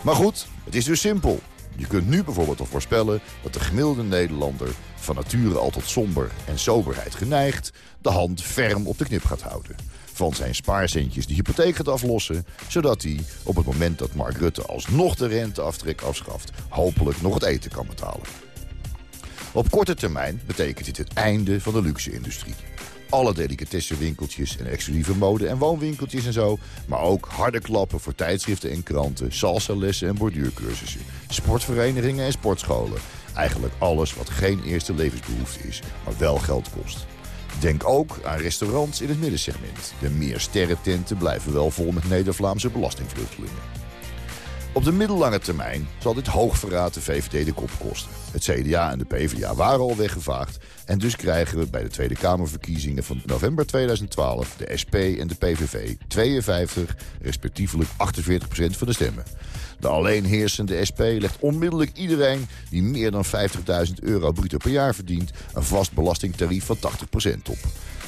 Maar goed, het is dus simpel. Je kunt nu bijvoorbeeld al voorspellen dat de gemiddelde Nederlander... van nature al tot somber en soberheid geneigd... de hand ferm op de knip gaat houden. Van zijn spaarcentjes de hypotheek gaat aflossen... zodat hij op het moment dat Mark Rutte alsnog de renteaftrek afschaft... hopelijk nog het eten kan betalen. Op korte termijn betekent dit het einde van de luxe-industrie. Alle delicatessenwinkeltjes en exclusieve mode- en woonwinkeltjes en zo... maar ook harde klappen voor tijdschriften en kranten... salsalessen en borduurcursussen... sportverenigingen en sportscholen. Eigenlijk alles wat geen eerste levensbehoefte is, maar wel geld kost. Denk ook aan restaurants in het middensegment. De meer sterrententen blijven wel vol met Neder-Vlaamse belastingvluchtelingen. Op de middellange termijn zal dit hoogverraad de VVD de kop kosten. Het CDA en de PvdA waren al weggevaagd... en dus krijgen we bij de Tweede Kamerverkiezingen van november 2012... de SP en de PVV 52, respectievelijk 48 procent van de stemmen. De alleenheersende SP legt onmiddellijk iedereen... die meer dan 50.000 euro bruto per jaar verdient... een vast belastingtarief van 80 procent op.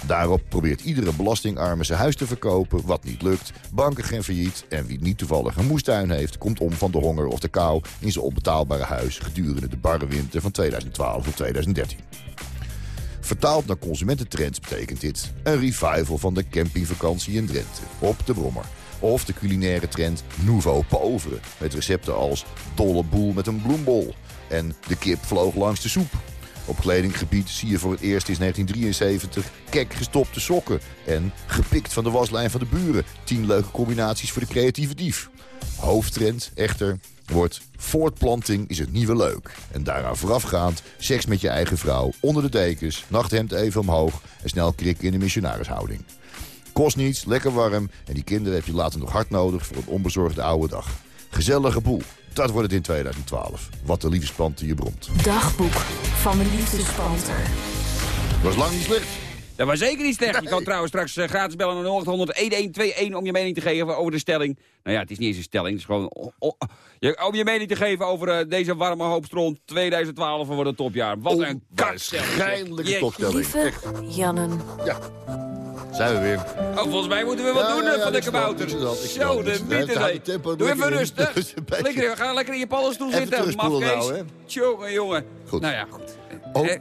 Daarop probeert iedere belastingarme zijn huis te verkopen, wat niet lukt. Banken gaan failliet en wie niet toevallig een moestuin heeft... komt om van de honger of de kou in zijn onbetaalbare huis... gedurende de barre winter van 2012 of 2013. Vertaald naar consumententrends betekent dit... een revival van de campingvakantie in Drenthe, op de Brommer. Of de culinaire trend Nouveau Pauvre... met recepten als dolle boel met een bloembol... en de kip vloog langs de soep... Op kledinggebied zie je voor het eerst sinds 1973 kek gestopte sokken. En gepikt van de waslijn van de buren. 10 leuke combinaties voor de creatieve dief. Hoofdtrend echter wordt voortplanting is het nieuwe leuk. En daaraan voorafgaand seks met je eigen vrouw onder de dekens, nachthemd even omhoog en snel krikken in de missionarishouding. Kost niets, lekker warm en die kinderen heb je later nog hard nodig voor een onbezorgde oude dag. Gezellige boel. Dat wordt het in 2012. Wat de liefdespanter je bromt. Dagboek van de liefdespanter. Was lang niet slecht. Dat was zeker niet slecht. Je kan trouwens straks eh, gratis bellen naar 0800 1121 om je mening te geven over de stelling. Nou ja, het is niet eens een stelling. Het is gewoon je- om je mening te geven over eh, deze warme hoopstront. 2012 wordt een topjaar. Wat een kakstelling. Waarschijnlijke topstelling. Lieve Jannen. Zijn we weer. Oh, volgens mij moeten we wat Ja, doen ja, eh, ja, van de kabouter. Zo, de mythe. Doe even rustig. Beetje- Lekker, ga lekker in je paddenstoel zitten. mafkees. nou, hè. Tjonge, jongen. Goed. Nou ja, goed. Ook. Eh,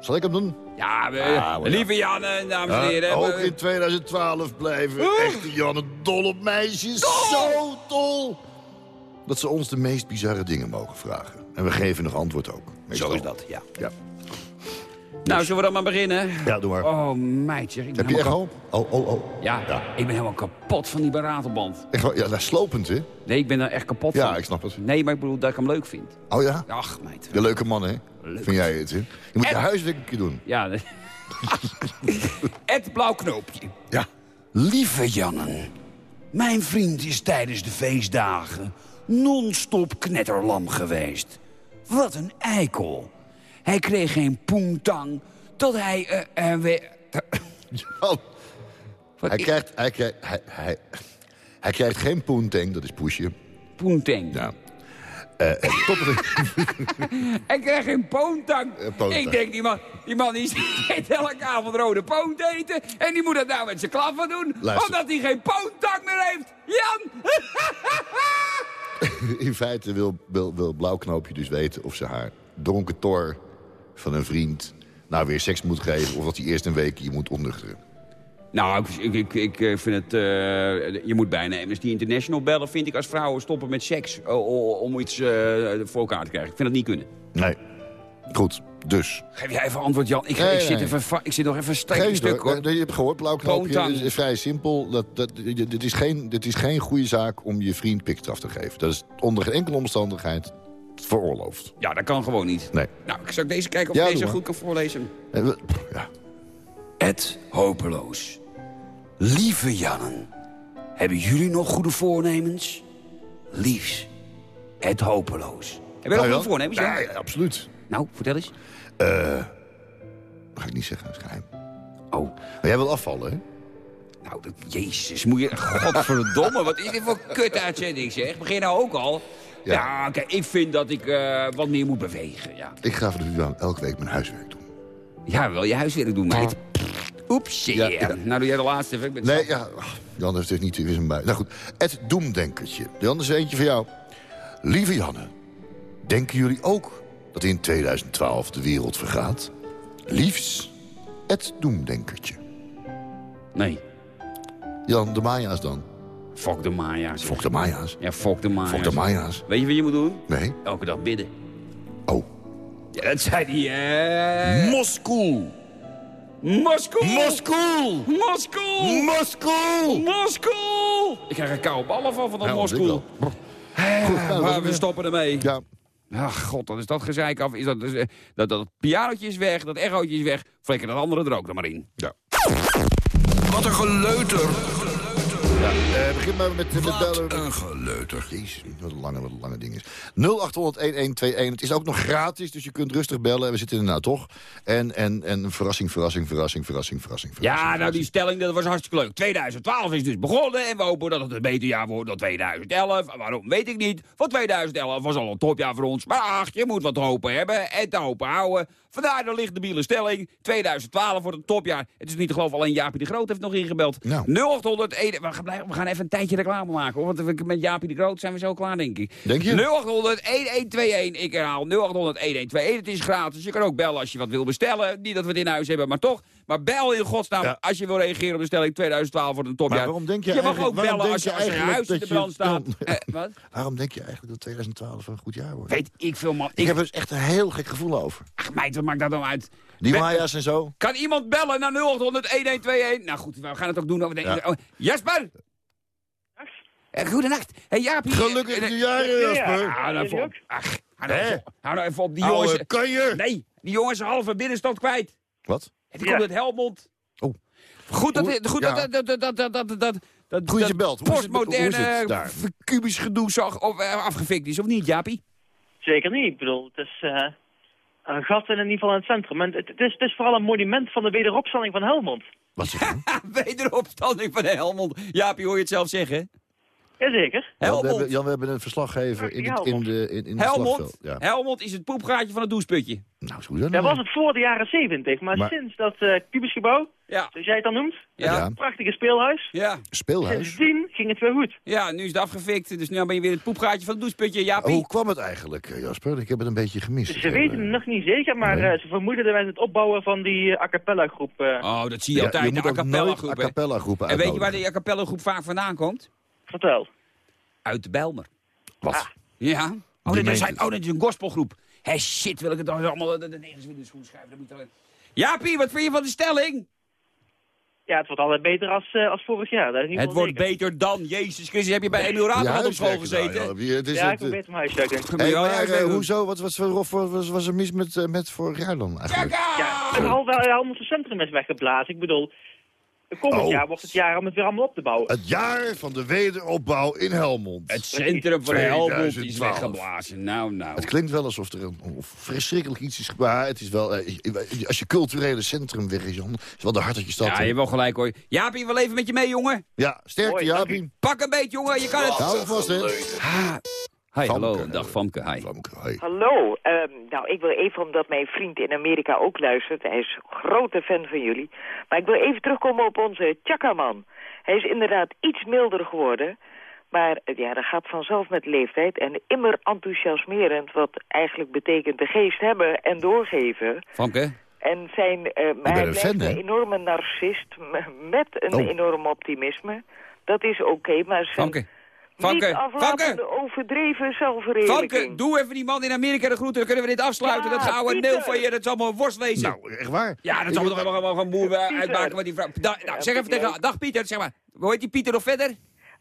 Zal ik hem doen? Ja, we, Ah, lieve Jan en dames en heren. ook in 2012 blijven Oeh. echte Janne dol op meisjes. Zo dol. dat ze ons de meest bizarre dingen mogen vragen. En we geven nog antwoord ook. Meestal. Zo is dat, ja. Ja, Nou, zullen we dan maar beginnen? ja doe maar. Oh, meid, zeg. Ik ben Heb je echo? Oh, oh, oh. kap- Ja, ik ben helemaal kapot van die. Echt, wel- ja, dat is slopend, hè? Nee, ik ben er echt kapot Ja, van. ik snap het. Nee, maar ik bedoel dat ik hem leuk vind. Oh ja? Ach, meid. De leuke man, hè? Leuk. Vind jij het, hè? Je moet je huiswerk een keer doen. Ja. nee. (laughs) Het blauw knoopje. Ja. Lieve Jannen, mijn vriend is tijdens de feestdagen non-stop knetterlam geweest. Wat een eikel. Hij kreeg geen poentang tot hij... eh, eh, we- Oh, Wat hij, ik- krijgt, hij, krijgt, hij, hij, hij krijgt geen poenteng, dat is poesje. Poentang. Ja. (laughs) Tot het- Hij kreeg geen poontang. Ik denk, die man, die man die (laughs) zit elke avond rode poont eten. En die moet dat nou met zijn klaffen doen. Luister. Omdat hij geen poontang meer heeft. Jan! (laughs) in feite wil, wil, wil Blauwknoopje dus weten of ze haar dronken tor van een vriend... nou weer seks moet geven of dat hij eerst een week je moet ontnuchteren. Nou, ik, ik, ik eh, vind het... eh, je moet bijna Amnesty International bellen, vind ik, als vrouwen stoppen met seks. o- om iets eh, voor elkaar te krijgen. Ik vind dat niet kunnen. Nee. Goed, dus. Geef jij even antwoord, Jan. Ik, Nee, ik, zit, even, ik zit nog even een stuk, hoor. Je hebt gehoord, Blauwknoopje Poontang. is vrij simpel. Dat, dat, dit is geen, dit is geen goede zaak om je vriend pikstraf te geven. Dat is onder geen enkele omstandigheid veroorloofd. Ja, dat kan gewoon niet. Nee. Nou, ik zou deze kijken of Ja, deze goed kan voorlezen. Eh, Ja. Ed Hopeloos. Lieve Jannen, hebben jullie nog goede voornemens? Liefs, Ed Hopeloos. Heb je nog Nou, goed Jan? voornemens, Jan? Ja, ja, absoluut. Nou, vertel eens. Mag ik niet zeggen, dat is geheim. Oh, Maar jij wil afvallen, hè? nou, dat, jezus, moet je... Godverdomme, wat is dit voor kut-uitzending, zeg. Begin nou ook al. Ja. Ja, kijk, ik vind dat ik eh, wat meer moet bewegen, ja. Ik ga voor de aan elke week mijn huiswerk doen. Ja, wel je huiswerk doen, meid. Oeps, Ja, ja. Nou, doe jij de laatste even. Ik ben Nee, ja, Jan heeft dus niet weer zijn bij. Nou goed, het doemdenkertje. Jan, is eentje voor jou. Lieve Janne, denken jullie ook dat in 2012 de wereld vergaat? Liefs, het doemdenkertje. Nee, Jan, de Maya's dan. Fuck de Maya's. Fok de Maya's. Ja, fuck de Maya's. Fok de Maya's. Weet je wat je moet doen? Nee. Elke dag bidden. Oh. Ja, dat zei hij, eh... Moskou. Moskou! Moskou. Moskou! Moskou. Moskou! Ik krijg een koude ballen van van dat Ja, dat Moskou. nou, dat Maar we weer- stoppen ermee. Ja, Ach, god, dan is dat gezeik af. Is dat, dus, eh, dat, dat pianootje is weg, dat echootje is weg. Flikker dat andere er ook nog maar in. ja. Wat een geleuter. Eh, begin maar met, met bellen. Een geleuter. Jezus, wat een lange, wat een lange ding is. 0800-1121. Het is ook nog gratis, dus je kunt rustig bellen. We zitten er nou toch. En, en, en verrassing, verrassing, verrassing, verrassing, verrassing. Ja, verrassing, nou die stelling dat was hartstikke leuk. 2012 is dus begonnen en we hopen dat het een beter jaar wordt dan 2011. Waarom, weet ik niet. Voor 2011 was al een topjaar voor ons. Maar ach, je moet wat hopen hebben en te hopen houden. Vandaar de lichtdebiele stelling. 2012 wordt een topjaar. Het is niet te geloven, alleen Jaapie de Groot heeft nog ingebeld. Nou. 0800 1 we, gaan blijven- we gaan even een tijdje reclame maken. Hoor, want met Jaapie de Groot zijn we zo klaar, denk ik. Denk je? 0800 1121. Ik herhaal 0800 1121. Het is gratis. Je kan ook bellen als je wat wil bestellen. Niet dat we het in huis hebben, maar toch. Maar bel in godsnaam Ja. als je wil reageren op de stelling 2012 wordt een topjaar. Maar waarom denk je mag eigenlijk- ook bellen als je, je als je huis in de je- brand staat. (laughs) Eh, wat? Waarom denk je eigenlijk dat 2012 een goed jaar wordt? Weet ik veel, man. Ik Ik, heb er dus echt een heel gek gevoel over. Ach, meid, wat maakt dat nou uit? Die Maya's en zo. Kan iemand bellen naar 0800 1121? Nou goed, we gaan het ook doen. Over de... ja. oh, Jasper! Eh, goedenacht. Hey Jaapie, Gelukkig eh, nieuwjaar, Jasper. Ja, hou nou even. Ach, nou hou nou, even, op. Die jongens... Oude, kan je? Nee, die jongens halve binnenstand kwijt. Wat? Die komt uit Helmond. Oh. Goed dat... Goed dat, dat, dat, dat, dat, dat, Goeie dat belt. postmoderne kubisch gedoe zag of, eh, afgefikt is, of niet, Jaapie? Zeker niet. Ik bedoel, het is... Uh een gat in ieder geval in het centrum. En het, het, is, het is vooral een monument van de wederopstanding van Helmond. Wat zeg je? (laughs) Wederopstanding van Helmond. Jaapie, hoor je het zelf zeggen? Jazeker. Jan, we hebben, Jan, we hebben een verslaggever in, het, in, de, in, in het Helmond. slagveld. Ja. Helmond is het poepgaatje van het doucheputje. Nou, zo is dat Dat nou was het voor de jaren 70. Maar, Maar- sinds dat eh Kubusgebouw, Ja. zoals jij het dan noemt, Ja. Ja. Ja. prachtige speelhuis. Ja. Speelhuis. Sindsdien ging het weer goed. nu is het afgefikt. Dus nu ben je weer het poepgaatje van het doucheputje. Jaapie. Hoe kwam het eigenlijk, eh, Jasper? Ik heb het een beetje gemist. Ze weten het nog niet zeker, maar Nee. eh, ze vermoeden dat wij het opbouwen van die eh, a cappella groep. eh, Oh, dat zie je Ja, altijd. je de a cappella groep. a cappella groepen En weet je waar de a cappella groep vaak vandaan komt? Vertel. Uit de Bijlmer. Wat? Ja. Oh, dit is, oh, dit is een gospelgroep. Hé, shit, wil ik het allemaal de, de negens weer in de schoen schuiven? Dat moet. Jaapie, wat vind je van de stelling? Ja, het wordt altijd beter als, eh, als vorig jaar. Dat is ieder Het wordt zeker. beter dan. Jezus Christus, heb je bij Emiel Ratenhand op school gezeten? nou, ja. Het is Ja, het, ik eh, beter mijn hey, wel maar, eh, hoezo? Wat, wat, wat, wat was, was er mis met, eh, met vorig jaar dan eigenlijk? Ja, het halve centrum is weggeblazen. Ik bedoel, komend Oh. jaar wordt het jaar om het weer allemaal op te bouwen. Het jaar van de wederopbouw in Helmond. Het centrum van Helmond is 2012. weggeblazen. Nou, nou. Het klinkt wel alsof er een verschrikkelijk iets is gebeurd. Het is wel, eh, als je culturele centrum weg is, Jan, is wel de hartje stad. Ja, je hebt wel gelijk hoor. Jaapie, we leven met je mee, jongen. ja sterkte Jaapie. Pak een beetje, jongen. Je kan het. Hou vast, hè. Hi, Famke. hallo. Dag Famke, hi. Famke. Hallo, ehm, nou ik wil even, omdat mijn vriend in Amerika ook luistert, hij is een grote fan van jullie, maar ik wil even terugkomen op onze Chakaman. Hij is inderdaad iets milder geworden, maar eh, ja, dat gaat vanzelf met leeftijd en immer enthousiasmerend, wat eigenlijk betekent de geest hebben en doorgeven. Famke? En zijn, eh, hij een fan, enorme narcist met een Oh. enorm optimisme. Dat is oké, maar zijn Famke? Aflatende, Famke? overdreven zelfverheerlijking. Doe even die man in Amerika de groeten. Dan kunnen we dit afsluiten. Ja, dat gouden Pieter. neel van je, dat zal maar worst wezen. Nou, echt waar. ja, dat zal we toch helemaal van boer uitmaken wat die vrouw... Da- nou, zeg even tegen... Dag Pieter, zeg maar. Hoe heet die Pieter nog verder?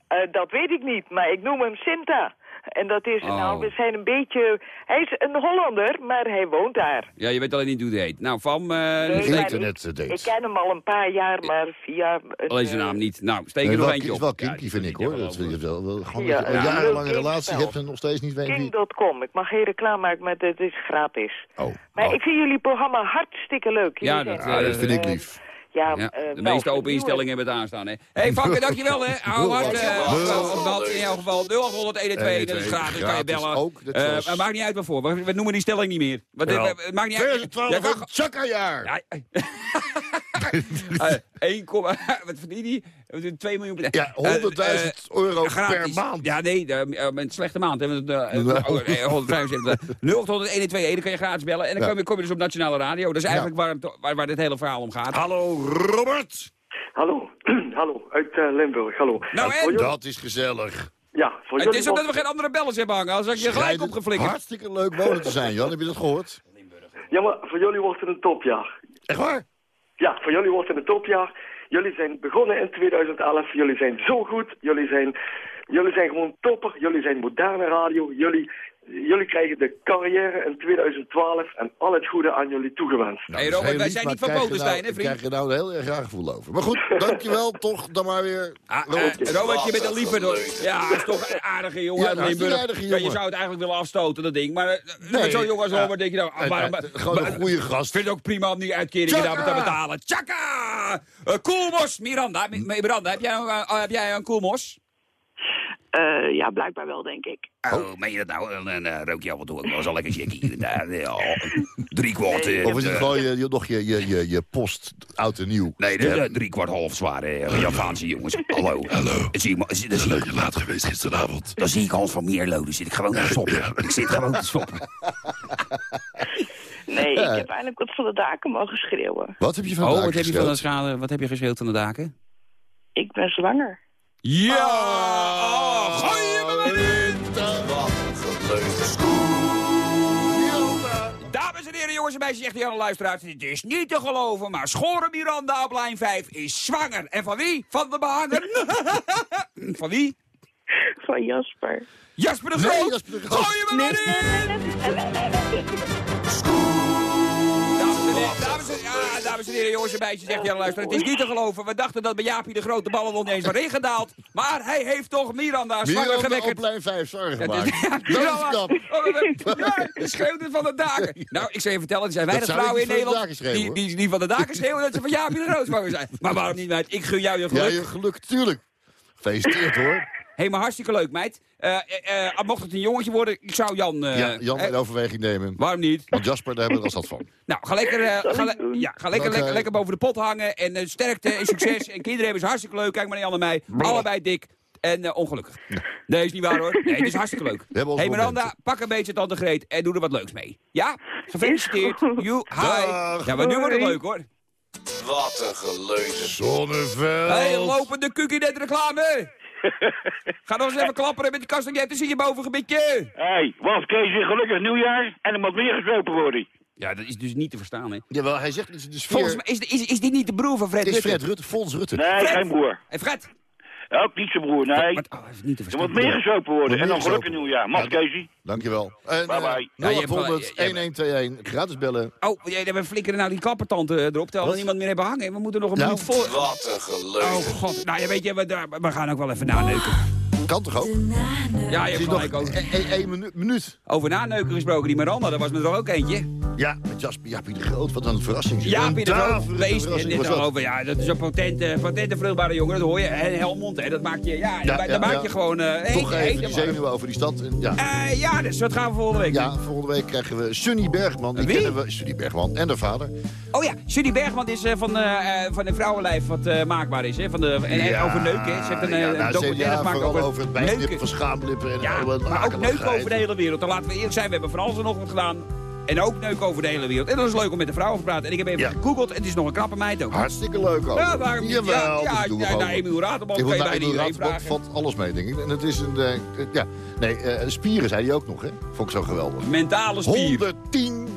Eh, dat weet ik niet, maar ik noem hem Sinta. En dat is, Oh. nou, we zijn een beetje... Hij is een Hollander, maar hij woont daar. Ja, je weet alleen niet hoe die heet. Nou, Fam... eh Nee, Ik er net, ik, eh, ik ken hem al een paar jaar, maar via... Een, Alleen zijn eh, naam niet. Nou, steek Nee, er nog wel, eentje is op. wel Ja, kinky, vind is ik, hoor. Dat geloven. is wel, wel, gewoon Ja, een ja. jarenlange relatie hebt en nog steeds niet weet wie... King.com. Ik mag geen reclame maken, maar het is gratis. Oh, Maar oh. ik vind jullie programma hartstikke leuk. Jullie Ja, zijn, dat, Ja, eh, dat vind ik eh, lief. Ja, Ja, eh, de meeste open instellingen hebben het aanstaan, hè. Hé, hey, Famke, (laughs) dankjewel, hè. Hou hard, eh, in jouw geval 0800 dat is gratis, kan je bellen. Ook, dat Eh, maakt niet uit waarvoor, we, we noemen die stelling niet meer. Het maakt niet uit. 2012 Jij kan- een chakka-jaar. (laughs) Ja, (laughs) eh, 1, (laughs) wat verdient die? 2 miljoen per Ja, 100.000 euro per maand. Ja, nee, eh, eh, met een slechte maand. Hebben we (laughs) het, eh, eh, 175. 0800 dan kan je gratis bellen. En dan Ja. kom je, kom je dus op nationale radio. Dat is eigenlijk waar, het, waar, waar dit hele verhaal om gaat. Hallo, Robert. Hallo, (clears throat) hallo, uit eh, Limburg, hallo. Nou, en? Dat is gezellig. Ja, voor Het is omdat we geen andere bellers hebben hangen. Als ik je gelijk opgeflikkerd. Hartstikke leuk wonen te zijn, Jan. Heb je dat gehoord? Ja, maar voor jullie wordt het een topjaar. Echt waar? Ja, voor jullie wordt het een topjaar. Jullie zijn begonnen in 2011. Jullie zijn zo goed. Jullie zijn, jullie zijn gewoon topper. Jullie zijn moderne radio. Jullie, jullie krijgen de carrière in 2012 en al het goede aan jullie toegewenst. Nou, Hey, is Robert, wij zijn niet van Botenstein, nou- hè, vriend? krijg je nou een heel erg raar gevoel over. Maar goed, (laughs) dankjewel toch dan maar weer. Ah, eh, Robert. Je bent een lieve hoor. Ja, dat is toch een aardige jongen Ja, is een Ja, jongen. je zou het eigenlijk willen afstoten, dat ding. Maar eh, Nee, met zo'n jongen als ja. Robert denk je nou... ah, eh, maar- gewoon een goede gast. Ik vind het ook prima om die uitkeringen Tjaka! daar te betalen. Tjaka! Uh, Koelmos, Miranda. Mi- Miranda, heb jij, een, eh, heb jij een Koelmos? Eh, ja, blijkbaar wel, denk ik. Oh, meen je dat nou? En dan eh, rook je af en toe ook wel een lekker checkie hier en daar. Ja, drie kwart. eh, Of is het gewoon je, je- nog je, je, je, je post, oud en nieuw? Nee, de, de drie kwart half zware Javaanse jongens. Hallo. Hallo. Zie ik, zie, zie, Leuk laat geweest gisteravond. dan zie ik Hans van Meerlo. Dan zit ik gewoon te stoppen. Ik zit gewoon te stoppen. (laughs) Nee, ik heb eindelijk wat van de daken mogen schreeuwen. Wat heb je van Oh, de wat heb je van de geschreeuwd? schade? Wat heb je geschreeuwd van de daken? Ik ben zwanger. Ja! Oh, gooi je me maar in! Dames en heren, jongens en meisjes, aan de luisteraars. Het is niet te geloven, maar Schoren Miranda op lijn 5 is zwanger. En van wie? Van de behanger. (laughs) van wie? Van Jasper. Jasper de Nee, Groot. Jasper de Groot. Gooi je me maar in! (laughs) Dames en ja, dames en heren, jongens en meisjes, zegt de luisteraars. Het is niet te geloven. We dachten dat bij Jaapie de grote ballen nog niet eens waren ingedaald. Maar hij heeft toch Miranda zwanger Miranda gewekkerd. op lijn 5 zwanger Ja, gemaakt. (laughs) ja, Dat is knap. Oh, (laughs) Ja, het van de daken. Nou, ik zou je vertellen, er zijn weinig vrouwen in Nederland die, die, die van de daken schreeuwen dat ze van Jaapie de Groot zwanger zijn. Maar waarom niet, meid? Ik gun jou je Ja, geluk. je geluk, tuurlijk. Gefeliciteerd hoor. Hé, maar hartstikke leuk, meid. Eh, eh, eh, mocht het een jongetje worden, ik zou Jan... eh, Ja, Jan in overweging nemen. waarom niet? Want Jasper, daar hebben we er zat van. (laughs) Nou, ga lekker, eh, ga, ja, ga lekker, lekker, lekker boven de pot hangen. En eh, sterkte en succes. (laughs) en kinderen hebben ze hartstikke leuk. Kijk maar naar Jan en mij. Allebei dik. En eh, ongelukkig. Nee, is niet waar hoor. Nee, het is hartstikke leuk. Hé hey, Miranda, momenten. pak een beetje Tante Greet en doe er wat leuks mee. Ja? Gefeliciteerd. You, hi. Dag. Ja, maar nu wordt het leuk hoor. Wat een geleute. Zonneveld. Hé, hey, lopende kukkie net reclame. (laughs) Ga nog eens even klapperen met die kast. Je hebt dus in je bovengebitje. Hé, hey, was Kees gelukkig nieuwjaar en er moet meer geslopen worden. Ja, dat is dus niet te verstaan, hè? Jawel, hij zegt sfeer... Volgens mij is, is, is die niet de broer van Fred Het is Rutte? Fred Rutte, Fons Rutte. Nee, Fred. geen broer. Hé, Fred. Ook niet zijn broer, nee. Wat, oh, is niet te Er moet meer geslopen worden. En dan gelukkig nieuwjaar. Mas Ja, Keesie. Dankjewel. En, Bye bye. Ja, wel- 0800 je- je- 1121. Gratis bellen. Oh, jij, we flikkeren nou die klappertand eh, erop, terwijl we niemand meer hebben hangen. We moeten nog een Nou, minuut voor... Wat een geleuter. Oh god, nou ja, weet je, we, daar- we gaan ook wel even naneuken. Kan toch ook? Ja, je hebt gelijk ook. één minuut, minuut. Over naneuken gesproken, die Miranda, daar was er toch ook eentje? Ja, met Jasper Jaapie de Groot. Wat een verrassing. Ja, Een Pieter Groot, beest. En dit over, ja, dat is een potente, potente vruchtbare jongen, dat hoor je. En Helmond, hè, dat maakt je, ja, Ja, ja, maak ja. je gewoon... eh Toch eten, even eten, die maar. zenuwen over die stad. En, ja. Eh, ja, dus wat gaan we volgende week ja, volgende week krijgen we Sunny Bergman. Die Wie? kennen we. Sunny Bergman en haar vader. Oh ja, Judy Bergman is eh, van, van een vrouwenlijf wat maakbaar is. Hè? Van de, en, en over neuken. hè. Ze heeft een, ja, nou, documentaire ja, gemaakt over het bijknippen van schaamlippen. En Ja, maar ook neuken over de hele wereld. Dan laten we eerlijk zijn, we hebben van alles en nog wat gedaan. En ook neuken over de hele wereld. En dat is leuk om met de vrouwen te praten. En ik heb even Ja. gegoogeld en het is nog een knappe meid ook. Hartstikke leuk ook. Ja, waarom niet? Jawel, Ja, we ja, naar Emiel Raterband Ik kan je naar bijna iedereen vragen. valt alles mee, denk ik. En het is een... eh, ja, nee, eh, spieren zei hij ook nog, hè? Vond ik zo geweldig. Mentale spier. 110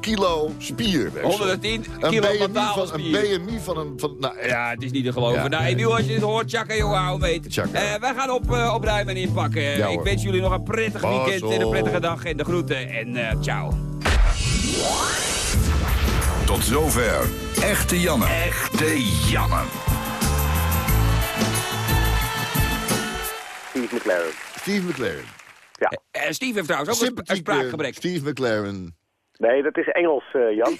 kilo spier. Wessel. 110 Een kilo BMI mentale van, spier. Een BMI van een... Van, nou. Ja, het is niet te geloven. Ja, nou. Emiel, als je dit hoort, tjaka, jongen, hou weet. Tjaka. Eh, wij gaan op, eh, opruimen en inpakken. Ja, ik wens jullie nog een prettig Pas weekend en een prettige dag. En de groeten en eh, ciao. Tot zover. Echte Janne. Echte Janne. Steve McLaren. Steve McLaren. Ja. Steve heeft trouwens ook een, een spraakgebrek. Steve McLaren. Nee, dat is Engels, eh, Jan. (laughs)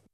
(laughs)